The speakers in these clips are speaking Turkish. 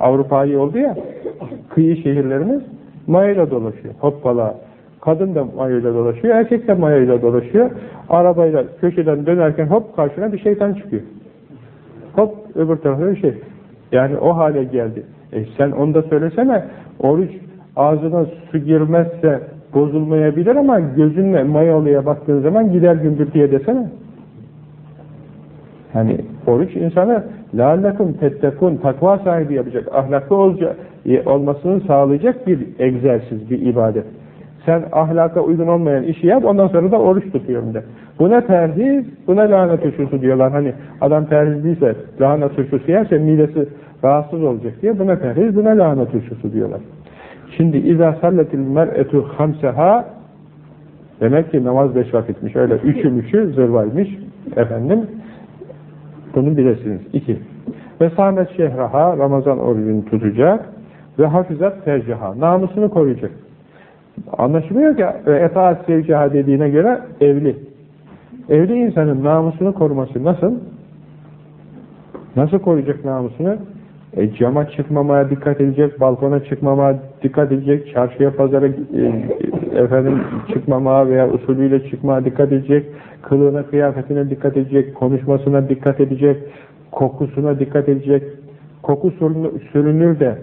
Avrupa iyi oldu ya, kıyı şehirlerimiz mayayla dolaşıyor. Hoppala. Kadın da mayayla dolaşıyor, erkek de mayayla dolaşıyor. Arabayla köşeden dönerken hop karşına bir şeytan çıkıyor. Hop öbür tarafta bir şey. Yani o hale geldi. E sen onu da söylesene. Oruç ağzına su girmezse bozulmayabilir ama gözünle mayalıya baktığın zaman gider gümbürtüye desene. Yani oruç insanı lâlleküm tettekûn takva sahibi yapacak, ahlaklı olacak, olmasını sağlayacak bir egzersiz, bir ibadet. Sen ahlaka uygun olmayan işi yap, ondan sonra da oruç tutuyorum de. Buna terhiz, buna lahana turşusu diyorlar. Hani adam terhizliyse, lahana turşusu yerse midesi rahatsız olacak diye buna terhiz, buna lahana turşusu diyorlar. Şimdi izâ salletil mer'etu hamseha demek ki namaz beş vakitmiş. Öyle üçü müşü zırvaymış. Efendim bunu bilesiniz. İki. Ve sahmet şehraha Ramazan orucunu tutacak ve hafizat terciha. Namusunu koruyacak. Anlaşılıyor ki etaat sevciha dediğine göre evli. Evli insanın namusunu koruması nasıl? Nasıl koruyacak namusunu? E, cama çıkmamaya dikkat edecek, balkona çıkmamaya dikkat edecek, çarşıya pazara e, efendim çıkmamaya veya usulüyle çıkmaya dikkat edecek, kılığına, kıyafetine dikkat edecek, konuşmasına dikkat edecek, kokusuna dikkat edecek. Koku sürünür de,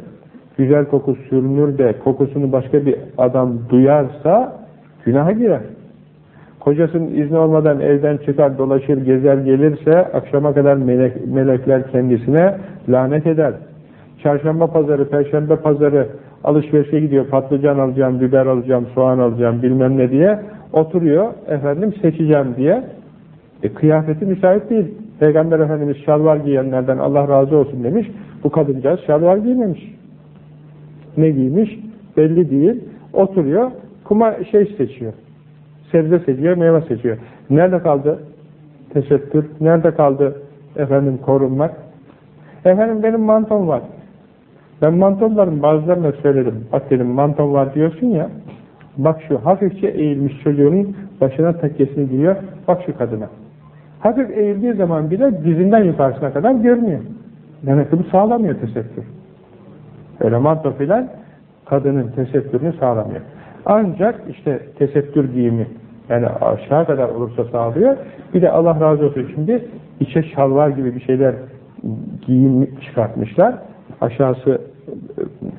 güzel koku sürünür de, kokusunu başka bir adam duyarsa günaha girer. Kocasının izni olmadan evden çıkar, dolaşır, gezer gelirse akşama kadar melek, melekler kendisine lanet eder. Çarşamba pazarı, perşembe pazarı alışverişe gidiyor, patlıcan alacağım, biber alacağım, soğan alacağım bilmem ne diye oturuyor, efendim seçeceğim diye. E, kıyafeti müsait değil. Peygamber Efendimiz şalvar giyenlerden Allah razı olsun demiş. Bu kadıncağız şalvar giymemiş. Ne giymiş? Belli değil. Oturuyor, kuma şey seçiyor sebze seçiyor, meyve seçiyor. Nerede kaldı tesettür? Nerede kaldı efendim korunmak? Efendim benim mantom var. Ben mantomların bazılarına söyledim. Bak dedim mantom var diyorsun ya. Bak şu hafifçe eğilmiş çocuğun başına takkesini giyiyor. Bak şu kadına. Hafif eğildiği zaman bile dizinden yukarısına kadar görünüyor. Demek ki bu sağlamıyor tesettür. Öyle manto filan kadının tesettürünü sağlamıyor. Ancak işte tesettür giyimi yani aşağı kadar olursa sağlıyor. Bir de Allah razı olsun şimdi içe şalvar gibi bir şeyler giyim çıkartmışlar. Aşağısı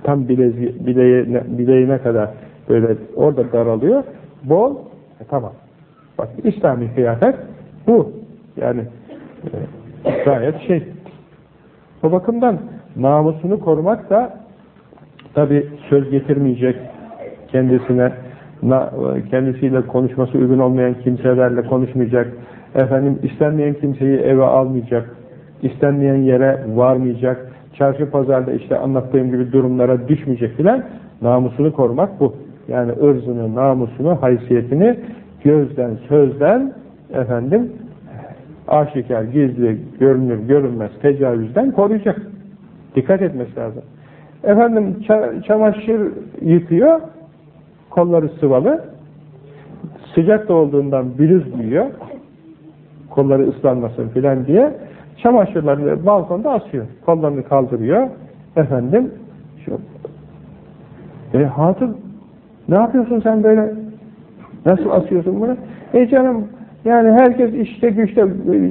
tam bilezi, bileğine, bileğine kadar böyle orada daralıyor. Bol, e, tamam. Bak İslami kıyafet bu. Yani e, gayet şey. O bakımdan namusunu korumak da tabi söz getirmeyecek kendisine kendisiyle konuşması uygun olmayan kimselerle konuşmayacak, efendim istenmeyen kimseyi eve almayacak, istenmeyen yere varmayacak, çarşı pazarda işte anlattığım gibi durumlara düşmeyecek filan namusunu korumak bu. Yani ırzını, namusunu, haysiyetini gözden, sözden efendim aşikar, gizli, görünür, görünmez tecavüzden koruyacak. Dikkat etmesi lazım. Efendim çamaşır yıkıyor, kolları sıvalı, sıcak da olduğundan bluz giyiyor, kolları ıslanmasın filan diye, çamaşırlarını balkonda asıyor, kollarını kaldırıyor, efendim, şu, e hatun, ne yapıyorsun sen böyle, nasıl asıyorsun bunu? E canım, yani herkes işte güçte,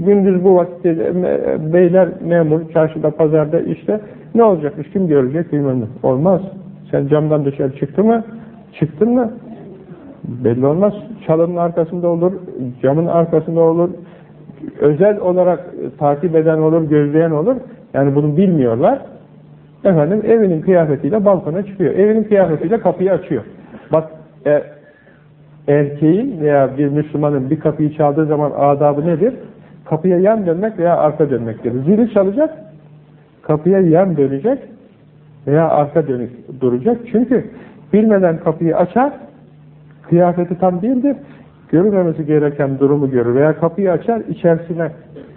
gündüz bu vakitte, beyler memur, çarşıda, pazarda işte, ne olacakmış, kim görecek bilmem ne. Olmaz. Sen camdan dışarı çıktı mı, Çıktın mı? Belli olmaz. Çalının arkasında olur, camın arkasında olur, özel olarak takip eden olur, gözleyen olur. Yani bunu bilmiyorlar. Efendim evinin kıyafetiyle balkona çıkıyor. Evinin kıyafetiyle kapıyı açıyor. Bak e, erkeğin veya bir Müslümanın bir kapıyı çaldığı zaman adabı nedir? Kapıya yan dönmek veya arka dönmektir. Zili çalacak, kapıya yan dönecek veya arka dönük duracak. Çünkü Bilmeden kapıyı açar, kıyafeti tam değildir, görülmemesi gereken durumu görür veya kapıyı açar, içerisine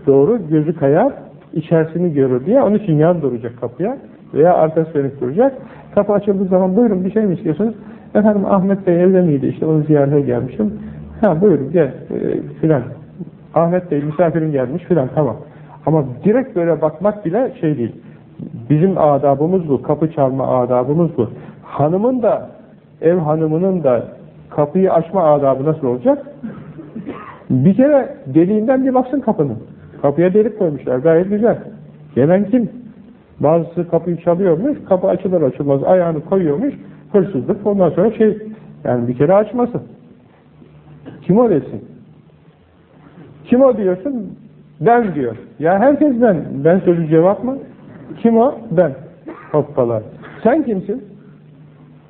doğru gözü kayar, içerisini görür diye onun için yan duracak kapıya veya arkası dönük duracak. Kapı açıldığı zaman buyurun bir şey mi istiyorsunuz? Efendim Ahmet Bey evde miydi? İşte onu ziyarete gelmişim. Ha buyurun gel e, filan. Ahmet Bey misafirin gelmiş filan tamam. Ama direkt böyle bakmak bile şey değil. Bizim adabımız bu, kapı çalma adabımız bu. Hanımın da, ev hanımının da kapıyı açma adabı nasıl olacak? Bir kere deliğinden bir baksın kapının. Kapıya delik koymuşlar, gayet güzel. Gelen kim? Bazısı kapıyı çalıyormuş, kapı açılır açılmaz ayağını koyuyormuş, hırsızlık, ondan sonra şey, yani bir kere açmasın. Kim o desin? Kim o diyorsun? Ben diyor. Ya herkes ben. Ben sözü cevap mı? Kim o? Ben. Hoppala. Sen kimsin?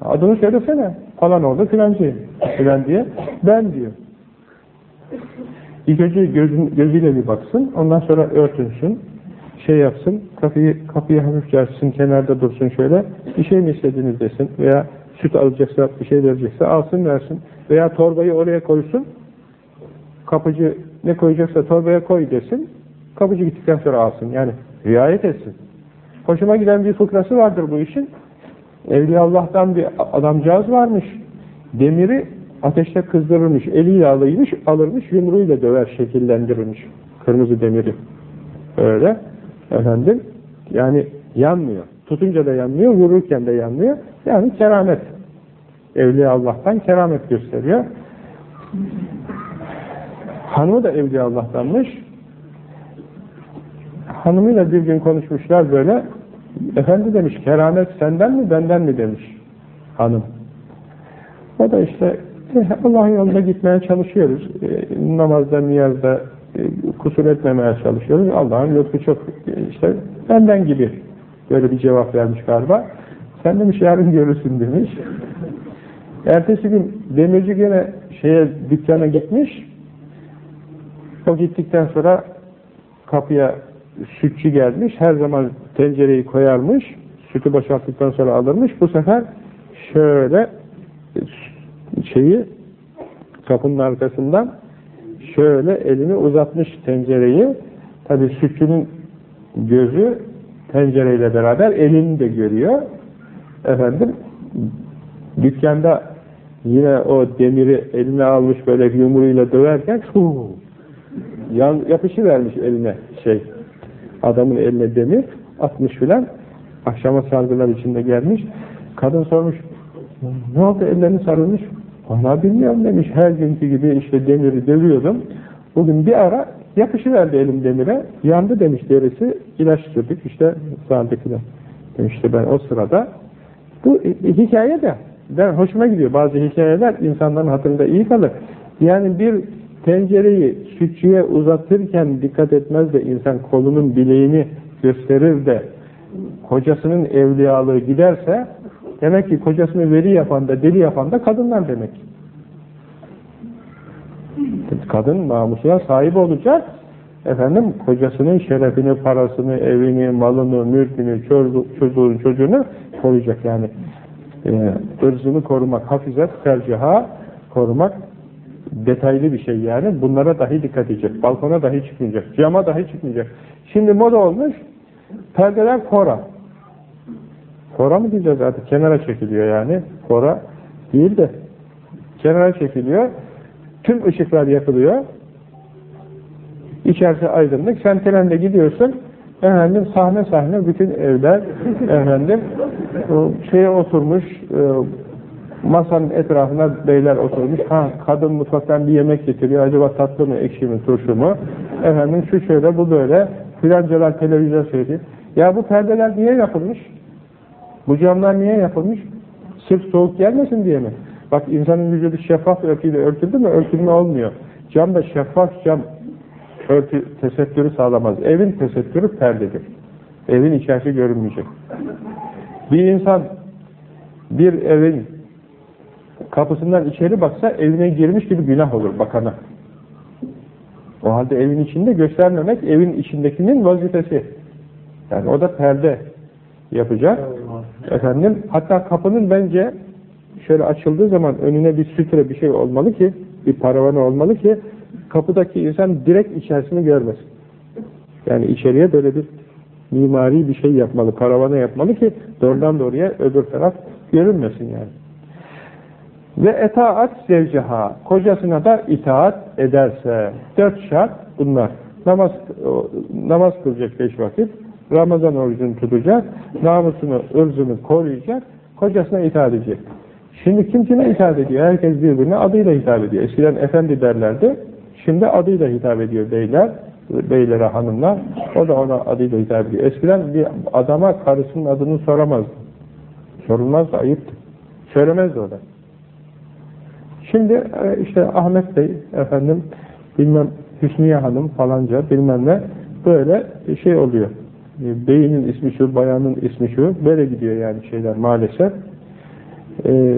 Adını söylesene. Falan oldu filancıyım. Filan diye. Ben diyor. İlk önce gözün, gözüyle bir baksın. Ondan sonra örtünsün. Şey yapsın. Kapıyı, kapıyı hafifçe açsın. Kenarda dursun şöyle. Bir şey mi istediniz desin. Veya süt alacaksa bir şey verecekse alsın versin. Veya torbayı oraya koysun. Kapıcı ne koyacaksa torbaya koy desin. Kapıcı gittikten sonra alsın. Yani riayet etsin. Hoşuma giden bir fıkrası vardır bu işin. Evliyaullah'tan bir adamcağız varmış. Demiri ateşte kızdırırmış. Eliyle alıymış, alırmış, yumruğuyla döver, şekillendirirmiş. Kırmızı demiri. Öyle. Efendim. Yani yanmıyor. Tutunca da yanmıyor, vururken de yanmıyor. Yani keramet. Evliya Allah'tan keramet gösteriyor. Hanımı da Evliya Allah'tanmış. Hanımıyla bir gün konuşmuşlar böyle. Efendi demiş, keramet senden mi benden mi demiş hanım. O da işte "Eh, Allah'ın yolunda gitmeye çalışıyoruz. E, namazda, niyazda kusur etmemeye çalışıyoruz. Allah'ın lütfu çok e, işte benden gibi böyle bir cevap vermiş galiba. Sen demiş yarın görürsün demiş. Ertesi gün demirci gene şeye dükkana gitmiş. O gittikten sonra kapıya sütçü gelmiş. Her zaman tencereyi koyarmış. Sütü boşalttıktan sonra alırmış. Bu sefer şöyle şeyi kapının arkasından şöyle elini uzatmış tencereyi. Tabi sütçünün gözü tencereyle beraber elini de görüyor. Efendim dükkanda yine o demiri eline almış böyle yumruğuyla döverken huu, yan, yapışıvermiş eline şey adamın eline demir atmış filan akşama sargılar içinde gelmiş kadın sormuş ne oldu ellerini sarılmış valla bilmiyorum demiş. Her günkü gibi işte demiri dövüyordum. Bugün bir ara yapışıverdi elim demire. Yandı demiş derisi. İlaç sürdük işte sağdakiler demişti ben o sırada. Bu hikaye de ben hoşuma gidiyor. Bazı hikayeler insanların hatırında iyi kalır. Yani bir tencereyi sütçüye uzatırken dikkat etmez de insan kolunun bileğini gösterir de kocasının evliyalığı giderse demek ki kocasını veli yapan da deli yapan da kadınlar demek. Kadın namusuna sahip olacak efendim kocasının şerefini, parasını, evini, malını, mülkünü, çocuğunu, çocuğunu koruyacak yani. E, ırzını korumak, hafizet, terciha korumak detaylı bir şey yani. Bunlara dahi dikkat edecek. Balkona dahi çıkmayacak. Cama dahi çıkmayacak. Şimdi moda olmuş perdeler kora. Kora mı diyeceğiz artık? Kenara çekiliyor yani. Kora değil de kenara çekiliyor. Tüm ışıklar yakılıyor. İçerisi aydınlık. Sen trende gidiyorsun. Efendim sahne sahne bütün evler efendim şeye oturmuş e, masanın etrafına beyler oturmuş. Ha kadın mutfaktan bir yemek getiriyor. Acaba tatlı mı, ekşi mi, turşu mu? Efendim şu şöyle, bu böyle. Filancalar televizyon seyrediyor. Ya bu perdeler niye yapılmış? Bu camlar niye yapılmış? Sırf soğuk gelmesin diye mi? Bak insanın vücudu şeffaf örtüyle örtüldü mü örtülme olmuyor. Cam da şeffaf cam örtü, tesettürü sağlamaz. Evin tesettürü perdedir. Evin içerisi görünmeyecek. Bir insan bir evin kapısından içeri baksa evine girmiş gibi günah olur bakana. O halde evin içinde göstermemek evin içindekinin vazifesi. Yani o da perde yapacak. Efendim hatta kapının bence şöyle açıldığı zaman önüne bir sütre bir şey olmalı ki bir paravanı olmalı ki kapıdaki insan direkt içerisini görmesin. Yani içeriye böyle bir mimari bir şey yapmalı, paravana yapmalı ki doğrudan doğruya öbür taraf görünmesin yani. Ve etaat zevceha, kocasına da itaat ederse, dört şart bunlar. Namaz, namaz kılacak beş vakit, Ramazan orucunu tutacak, namusunu, ırzını koruyacak, kocasına itaat edecek. Şimdi kim kime itaat ediyor? Herkes birbirine adıyla hitap ediyor. Eskiden efendi derlerdi, şimdi adıyla hitap ediyor beyler, beylere, hanımlar. O da ona adıyla hitap ediyor. Eskiden bir adama karısının adını soramazdı. Sorulmazdı, ayıptı. Söylemezdi o da. Şimdi e, işte Ahmet Bey, efendim, bilmem Hüsniye Hanım falanca bilmem ne böyle şey oluyor. E, Beyinin ismi şu, bayanın ismi şu, böyle gidiyor yani şeyler maalesef. Ee,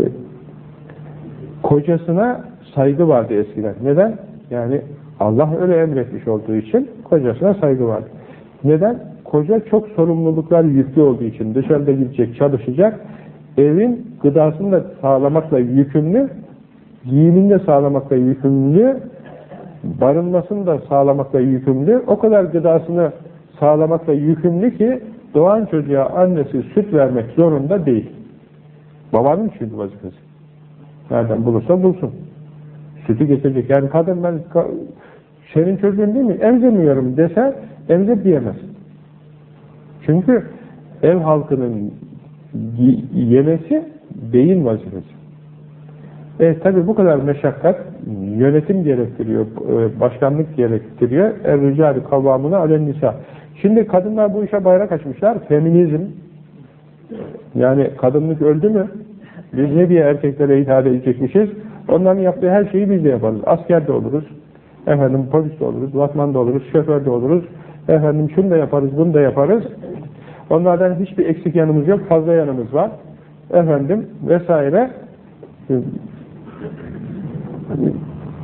kocasına saygı vardı eskiden. Neden? Yani Allah öyle emretmiş olduğu için kocasına saygı vardı. Neden? Koca çok sorumluluklar yüklü olduğu için dışarıda gidecek, çalışacak, evin gıdasını da sağlamakla yükümlü, giyimini de sağlamakla yükümlü, barınmasını da sağlamakla yükümlü, o kadar gıdasını sağlamakla yükümlü ki doğan çocuğa annesi süt vermek zorunda değil. Babanın çünkü vazifesi. Nereden bulursa bulsun. Sütü getirecek. Yani kadın ben senin çocuğun değil mi? Emzirmiyorum dese emzir diyemez. Çünkü ev halkının yemesi beyin vazifesi. E tabi bu kadar meşakkat yönetim gerektiriyor, e, başkanlık gerektiriyor. Er-ricali kavvamına alen-nisa. Şimdi kadınlar bu işe bayrak açmışlar. Feminizm. Yani kadınlık öldü mü? Biz ne diye erkeklere hitap edecekmişiz? Onların yaptığı her şeyi biz de yaparız. Askerde oluruz. Efendim polis de oluruz, vatman da oluruz, şoför de oluruz. Efendim şunu da yaparız, bunu da yaparız. Onlardan hiçbir eksik yanımız yok, fazla yanımız var. Efendim vesaire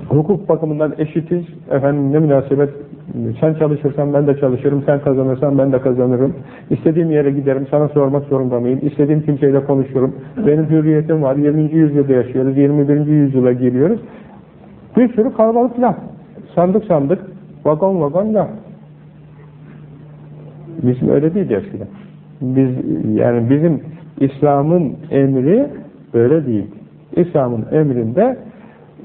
hukuk bakımından eşitiz. Efendim ne münasebet sen çalışırsan ben de çalışırım, sen kazanırsan ben de kazanırım. İstediğim yere giderim, sana sormak zorunda mıyım? İstediğim kimseyle konuşurum. Benim hürriyetim var, 20. yüzyılda yaşıyoruz, 21. yüzyıla giriyoruz. Bir sürü kalabalık laf. Sandık sandık, vagon vagon laf. Bizim öyle değil eskiden. Biz, yani bizim İslam'ın emri böyle değil. İslam'ın emrinde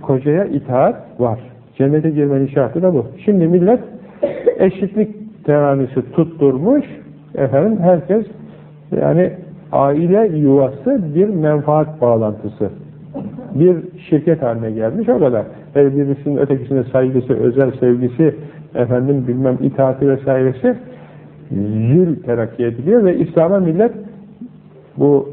kocaya itaat var. Cennete girmenin şartı da bu. Şimdi millet eşitlik teranisi tutturmuş, efendim herkes yani aile yuvası bir menfaat bağlantısı. Bir şirket haline gelmiş o kadar. Her birisinin ötekisine saygısı, özel sevgisi, efendim bilmem itaati vesairesi zül terakki ediliyor ve İslam'a millet bu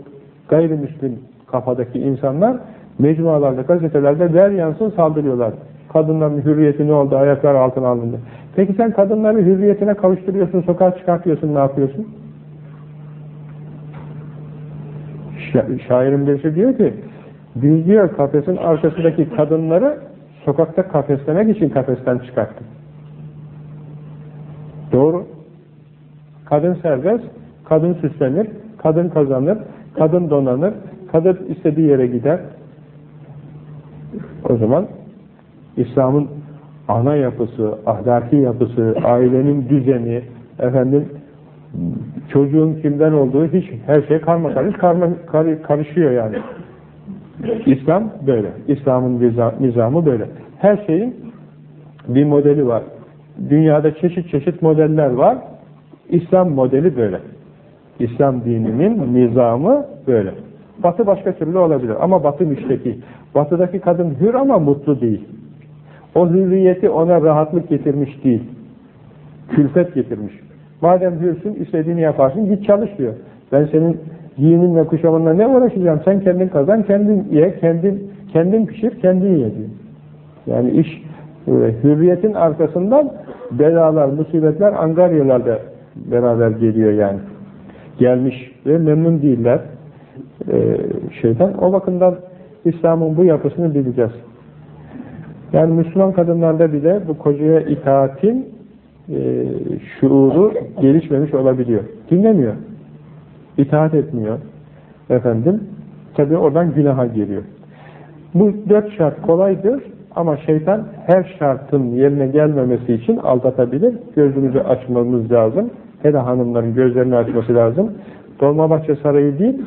gayrimüslim kafadaki insanlar mecmualarda, gazetelerde ver yansın saldırıyorlar. Kadınların hürriyeti ne oldu, ayaklar altına alındı. Peki sen kadınları hürriyetine kavuşturuyorsun, sokağa çıkartıyorsun, ne yapıyorsun? Şa şairin birisi diyor ki, biz diyor kafesin arkasındaki kadınları sokakta kafeslemek için kafesten çıkarttık. Doğru. Kadın serbest, kadın süslenir, kadın kazanır, kadın donanır, kadın istediği yere gider. O zaman İslam'ın ana yapısı, ahlaki yapısı, ailenin düzeni, efendim çocuğun kimden olduğu hiç her şey karma karış karma, kar, karışıyor yani. İslam böyle. İslam'ın nizamı böyle. Her şeyin bir modeli var. Dünyada çeşit çeşit modeller var. İslam modeli böyle. İslam dininin nizamı böyle. Batı başka türlü olabilir ama Batı müşteki. Batıdaki kadın hür ama mutlu değil. O hürriyeti ona rahatlık getirmiş değil. Külfet getirmiş. Madem hürsün, istediğini yaparsın, git çalış diyor. Ben senin giyininle, kuşamınla ne uğraşacağım? Sen kendin kazan, kendin ye, kendin, kendin pişir, kendin ye diyor. Yani iş e, hürriyetin arkasından belalar, musibetler, angaryalar da beraber geliyor yani. Gelmiş ve memnun değiller e, şeyden. O bakımdan İslam'ın bu yapısını bileceğiz. Yani Müslüman kadınlarda bile bu kocaya itaatin e, şuuru gelişmemiş olabiliyor. Dinlemiyor. İtaat etmiyor. Efendim, tabi oradan günaha geliyor. Bu dört şart kolaydır ama şeytan her şartın yerine gelmemesi için aldatabilir. Gözümüzü açmamız lazım. Hele hanımların gözlerini açması lazım. Dolmabahçe Sarayı değil,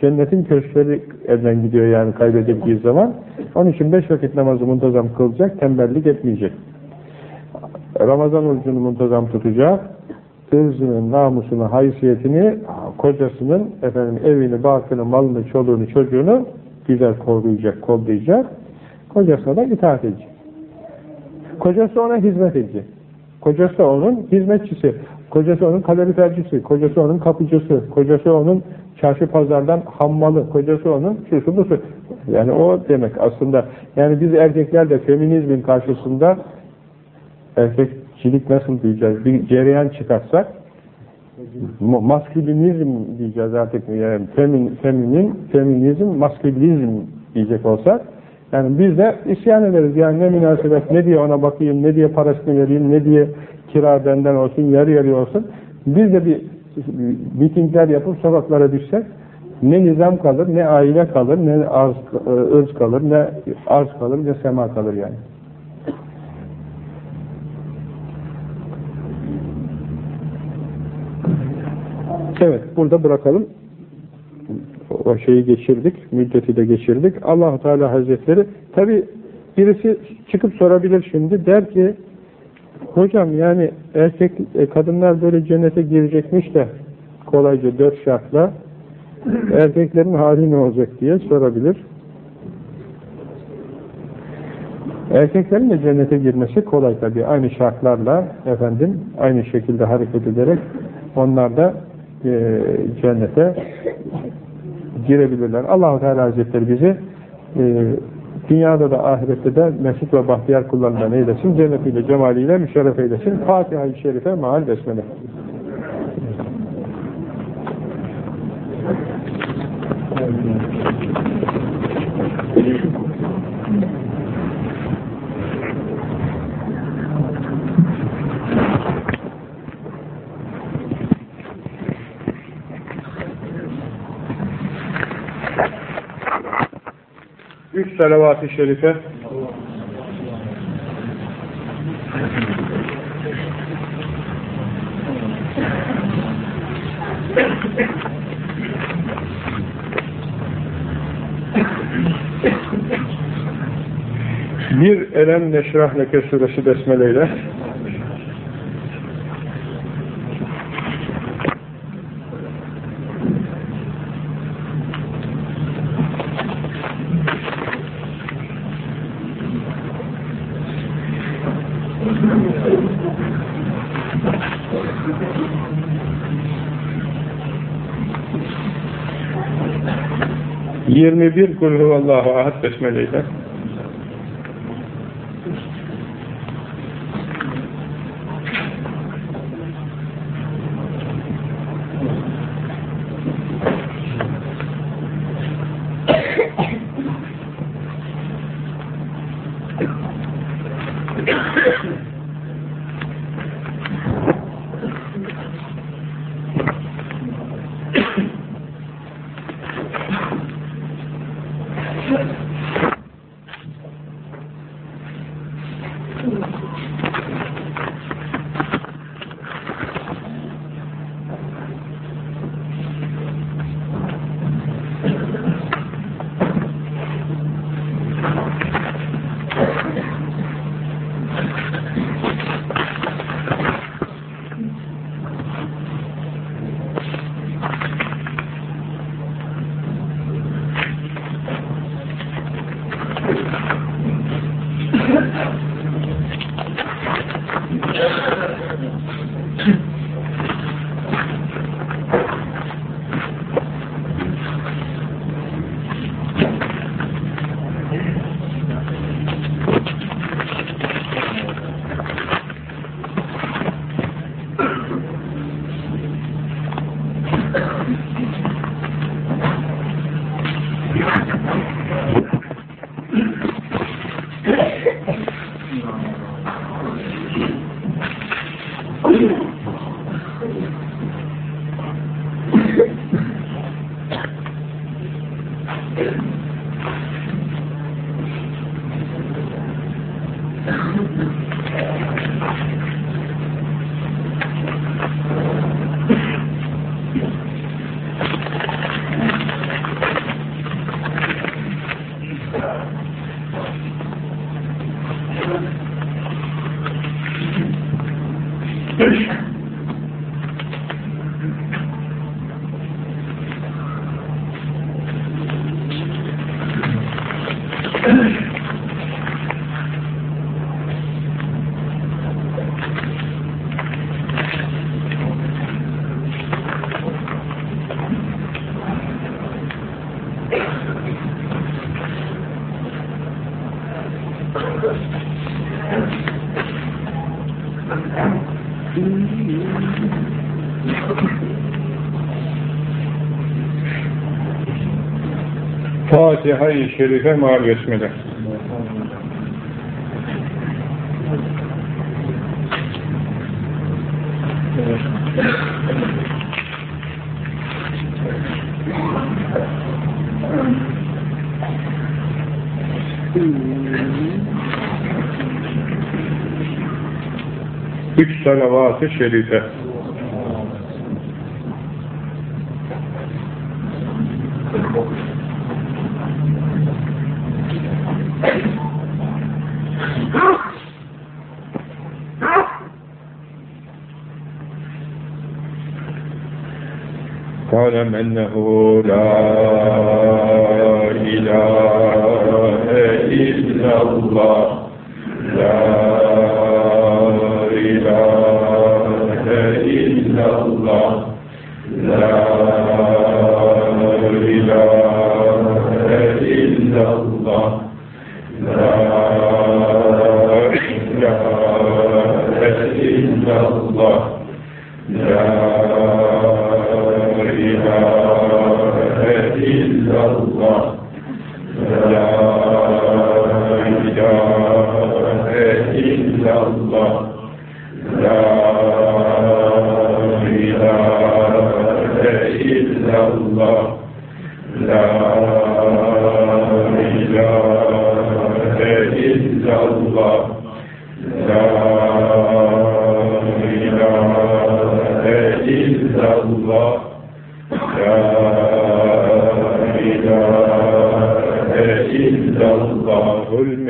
cennetin köşkleri elden gidiyor yani kaybedildiği zaman. Onun için beş vakit namazı muntazam kılacak, tembellik etmeyecek. Ramazan orucunu muntazam tutacak, ırzını, namusunu, haysiyetini, kocasının efendim evini, barkını, malını, çoluğunu, çocuğunu güzel koruyacak, kollayacak. Kocasına da itaat edecek. Kocası ona hizmet edecek. Kocası onun hizmetçisi. Kocası onun kalorifercisi. Kocası onun kapıcısı. Kocası onun çarşı pazardan hammalı. Kocası onun şusu busu. Yani o demek aslında. Yani biz erkekler de feminizmin karşısında erkekçilik nasıl diyeceğiz? Bir cereyan çıkartsak maskülinizm diyeceğiz artık yani femin, feminin, feminizm, maskülizm diyecek olsak yani biz de isyan ederiz yani ne münasebet ne diye ona bakayım ne diye parasını vereyim ne diye kira benden olsun yarı yarı olsun biz de bir mitingler yapıp sokaklara düşsek ne nizam kalır ne aile kalır ne arz, ırz kalır ne arz kalır ne sema kalır yani. Evet, burada bırakalım. O şeyi geçirdik, müddeti de geçirdik. allah Teala Hazretleri, tabi birisi çıkıp sorabilir şimdi, der ki, hocam yani erkek, e, kadınlar böyle cennete girecekmiş de, kolayca dört şartla, erkeklerin hali ne olacak diye sorabilir. Erkeklerin de cennete girmesi kolay tabi, aynı şartlarla, efendim, aynı şekilde hareket ederek, onlar da e, cennete girebilirler. Allah-u Teala Hazretleri bizi e, dünyada da ahirette de mesut ve bahtiyar kullarından eylesin. Cennetiyle, cemaliyle müşerref eylesin. Fatiha-i Şerife maal besmele. Üç salavat-ı şerife. Bir elem neşrah leke suresi besmeleyle Yirmi bir kul huvallahu ahad besmeleyle Fatiha-i Şerife mal besmele. Üç salavat-ı şerife. فاعلم أنه لا إله إلا الله لا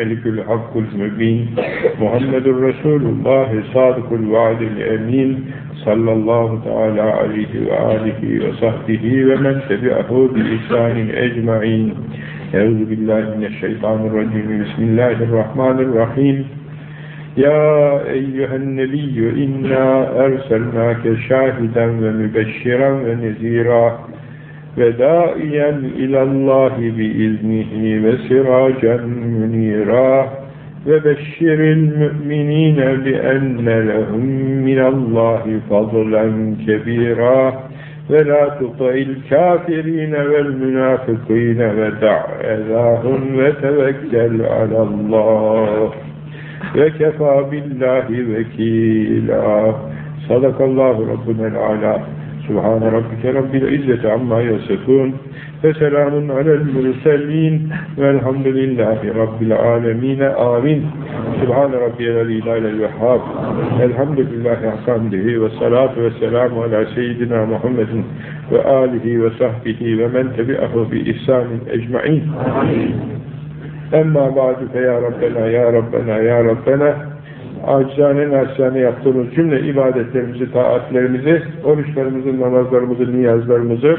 الملك الحق المبين محمد رسول الله صادق الوعد الأمين صلى الله تعالى عليه وآله وصحبه ومن تبعه بإحسان أجمعين. أعوذ بالله من الشيطان الرجيم. بسم الله الرحمن الرحيم. يا أيها النبي إنا أرسلناك شاهدا ومبشرا ونذيرا ودائيا إلى الله بإذنه وسراجا منيرا. وبشر المؤمنين بأن لهم من الله فضلا كبيرا. ولا تطع الكافرين والمنافقين ودع أذاهم وتوكل على الله. وكفى بالله وكيلا. صدق الله ربنا العالى سبحان ربك رب العزة عما يصفون. فسلام على المرسلين. والحمد لله رب العالمين. آمين. سبحان ربي الذي لا إله إلا الوهاب الحمد لله حمده والصلاة والسلام على سيدنا محمد وآله وصحبه ومن تبعه بإحسان أجمعين. Emma ba'du fe ya Rabbena ya Rabbena ya Rabbena. Acizane naçizane yaptığımız cümle ibadetlerimizi, taatlerimizi, oruçlarımızı, namazlarımızı, niyazlarımızı,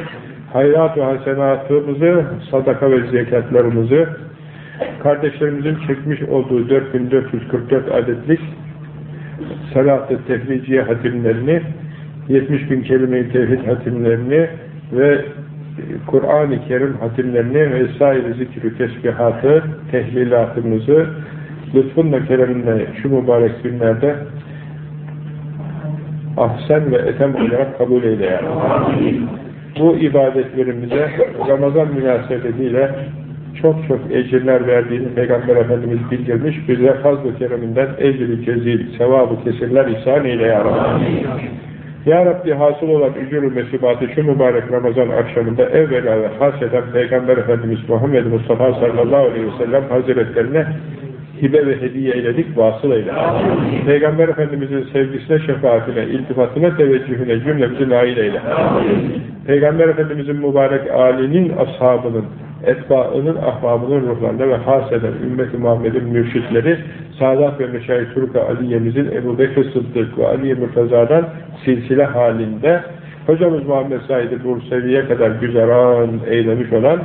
hayrat ve hasenatımızı, sadaka ve zekatlarımızı, kardeşlerimizin çekmiş olduğu 4444 adetlik salat-ı tehriciye hatimlerini, 70 bin kelime-i tevhid hatimlerini ve Kur'an-ı Kerim hatimlerini vesaire zikri tesbihatı, tehlilatımızı lütfunla kereminle şu mübarek günlerde ahsen ve etem olarak kabul eyle ya. Bu ibadetlerimize Ramazan münasebetiyle çok çok ecirler verdiğini Peygamber Efendimiz bildirmiş. Bize fazl-ı kereminden ecri cezil, sevabı kesirler ihsan eyle ya Rabbi. Ya Rabbi hasıl olan ücür-ü mesibatı şu mübarek Ramazan akşamında evvela ve haseden Peygamber Efendimiz Muhammed Mustafa sallallahu aleyhi ve sellem hazretlerine hibe ve hediye eyledik, vasıl eyle. Amin. Peygamber Efendimizin sevgisine, şefaatine, iltifatına, teveccühüne cümlemizi nail eyle. Amin. Peygamber Efendimizin mübarek âlinin, ashabının, etbaının, ahbabının ruhlarında ve haseden ümmet-i Muhammed'in mürşitleri, Sadat ve Meşayih Turka Aliye'mizin Ebu Bekir Sıddık ve Aliye Mürteza'dan silsile halinde hocamız Muhammed Said-i Bursevi'ye kadar güzeran eylemiş olan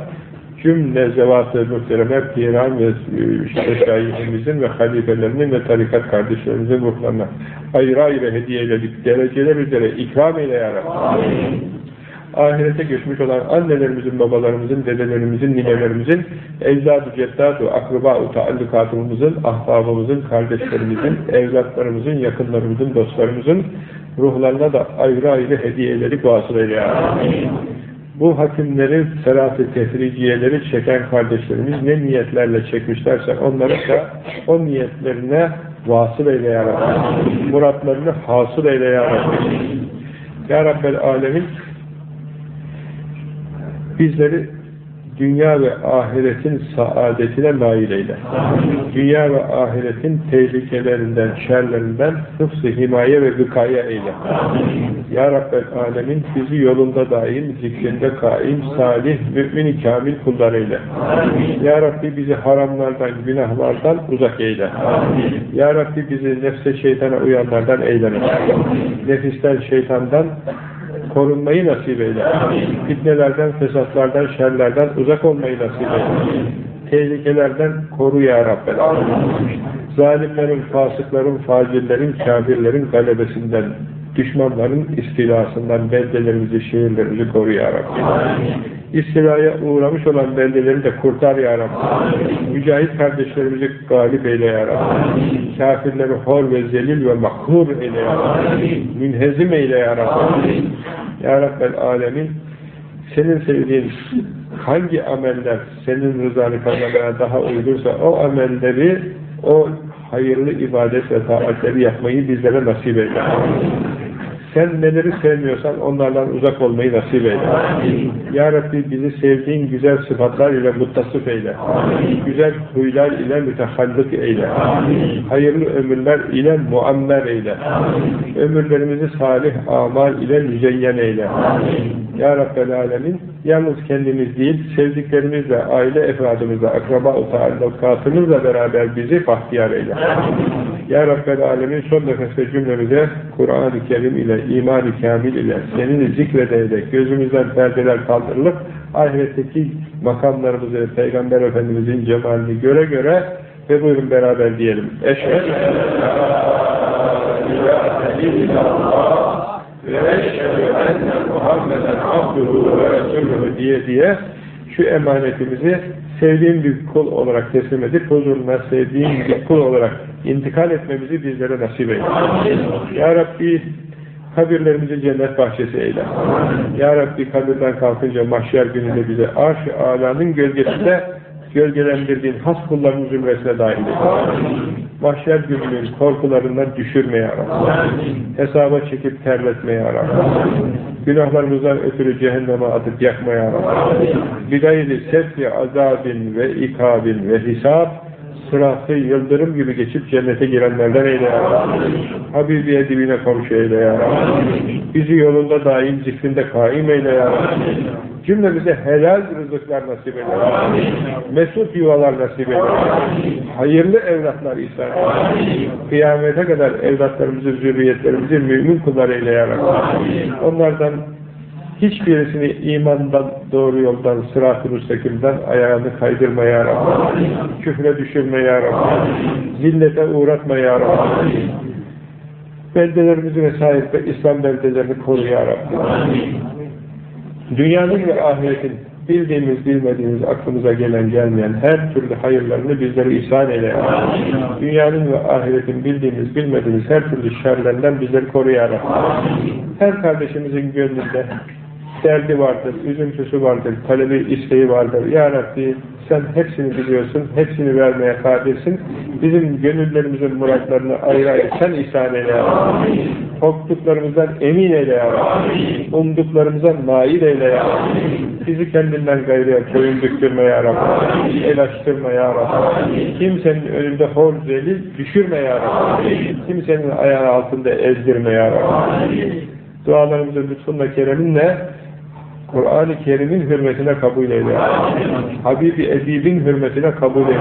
cümle zevat-ı muhtereme piran ve e, meşayihimizin ve halifelerinin ve tarikat kardeşlerimizin ruhlarına ayrı ayrı hediye eyledik. Dereceler üzere ikram eyle ya Rabbi. Ahirete geçmiş olan annelerimizin, babalarımızın, dedelerimizin, ninelerimizin, ecdad-ı ceddad-ı akraba-ı taallukatımızın, ahbabımızın, kardeşlerimizin, evlatlarımızın, yakınlarımızın, dostlarımızın ruhlarına da ayrı ayrı hediyeleri vasıl eyle ya Rabbi. Bu hakimleri, serat-ı tefriciyeleri çeken kardeşlerimiz ne niyetlerle çekmişlerse onları da o niyetlerine vasıl eyle ya Rabbi. Muratlarını hasıl eyle ya Rabbi. Ya Rabbel Alemin bizleri dünya ve ahiretin saadetine nail eyle. Dünya ve ahiretin tehlikelerinden, şerlerinden hıfz-ı himaye ve gıkaya eyle. Ya Rabbel Alemin bizi yolunda daim, zikrinde kaim, salih, mümin kamil kullar eyle. Ya Rabbi bizi haramlardan, günahlardan uzak eyle. Ya Rabbi bizi nefse şeytana uyanlardan eyleme. Nefisten, şeytandan korunmayı nasip eyle. Fitnelerden, fesatlardan, şerlerden uzak olmayı nasip eyle. Tehlikelerden koru ya Rabbel Zalimlerin, fasıkların, facirlerin, kafirlerin galebesinden, düşmanların istilasından beldelerimizi, şehirlerimizi koru ya Rabbi. İstilaya uğramış olan beldeleri de kurtar ya Rabbi. Mücahit kardeşlerimizi galip eyle ya Rabbi. Kafirleri hor ve zelil ve makhur eyle ya Rabbi. Münhezim eyle ya Rabbi. Ya Rabbel Alemin senin sevdiğin hangi ameller senin rızanı kazanmaya daha uygunsa o amelleri, o hayırlı ibadet ve taatleri yapmayı bizlere nasip eyle. Sen neleri sevmiyorsan onlardan uzak olmayı nasip eyle. Ya Rabbi bizi sevdiğin güzel sıfatlar ile muttasıf eyle. Güzel huylar ile mütehallık eyle. Hayırlı ömürler ile muammer eyle. Ömürlerimizi salih amal ile müzeyyen eyle. Ya Rabbel Alemin yalnız kendimiz değil, sevdiklerimizle, aile efradımızla, akraba-ı taallukatımızla beraber bizi bahtiyar eyle. Ya Rabbel Alemin son nefeste cümlemize Kur'an-ı Kerim ile, iman-ı kamil ile, senin zikredeyle, gözümüzden perdeler kaldırılıp, ahiretteki makamlarımızı, Peygamber Efendimizin cemalini göre göre ve buyurun beraber diyelim. Eşhedü ve eşhedü Muhammeden abduhu ve diye diye şu emanetimizi sevdiğim bir kul olarak teslim edip huzuruna sevdiğim bir kul olarak intikal etmemizi bizlere nasip eyle. Ya Rabbi kabirlerimizi cennet bahçesi eyle. Ya Rabbi kabirden kalkınca mahşer gününde bize arş-ı alanın gölgesinde gölgelendirdiğin has kulların zümresine dahil eyle. Mahşer gününün korkularından düşürme ya Rabbi. Hesaba çekip terletme ya Rabbi. Günahlarımızdan ötürü cehenneme atıp yakma ya Rabbi. Bidayli sefi azabin ve ikabin ve hisab sıratı yıldırım gibi geçip cennete girenlerden eyle ya Rabbi. Habibiye dibine komşu eyle ya Rabbi. Bizi yolunda daim zikrinde kaim eyle ya Rabbi. Cümlemize helal rızıklar nasip eyle. Mesut yuvalar nasip eyle. Hayırlı evlatlar ihsan. Kıyamete kadar evlatlarımızı, zürriyetlerimizi mümin kullar eyle ya Rabbi. Onlardan hiçbirisini imandan, doğru yoldan, sırat-ı müstakimden ayağını kaydırma ya Rabbi. Küfre düşürme ya Rabbi. Zillete uğratma ya Rabbi. Beldelerimizi ve sahip İslam beldelerini koru ya Rabbi. Dünyanın ve ahiretin bildiğimiz, bilmediğimiz, aklımıza gelen, gelmeyen her türlü hayırlarını bizlere ihsan eyle. Dünyanın ve ahiretin bildiğimiz, bilmediğimiz her türlü şerlerinden bizleri koru ya Rabbi. Her kardeşimizin gönlünde derdi vardır, üzüntüsü vardır, talebi, isteği vardır. Ya Rabbi sen hepsini biliyorsun, hepsini vermeye kadirsin. Bizim gönüllerimizin muratlarını ayrı ayrı sen ihsan eyle ya Rabbi. Korktuklarımızdan emin eyle ya Rabbi. Umduklarımıza nail eyle ya Rabbi. Bizi kendinden gayrıya koyun büktürme ya Rabbi. El açtırma ya Rabbi. Kimsenin önünde hor zelil düşürme ya Rabbi. Kimsenin ayağı altında ezdirme ya Rabbi. Dualarımızı lütfunla kereminle Kur'an-ı Kerim'in hürmetine kabul eyle. Habibi Edib'in hürmetine kabul eyle.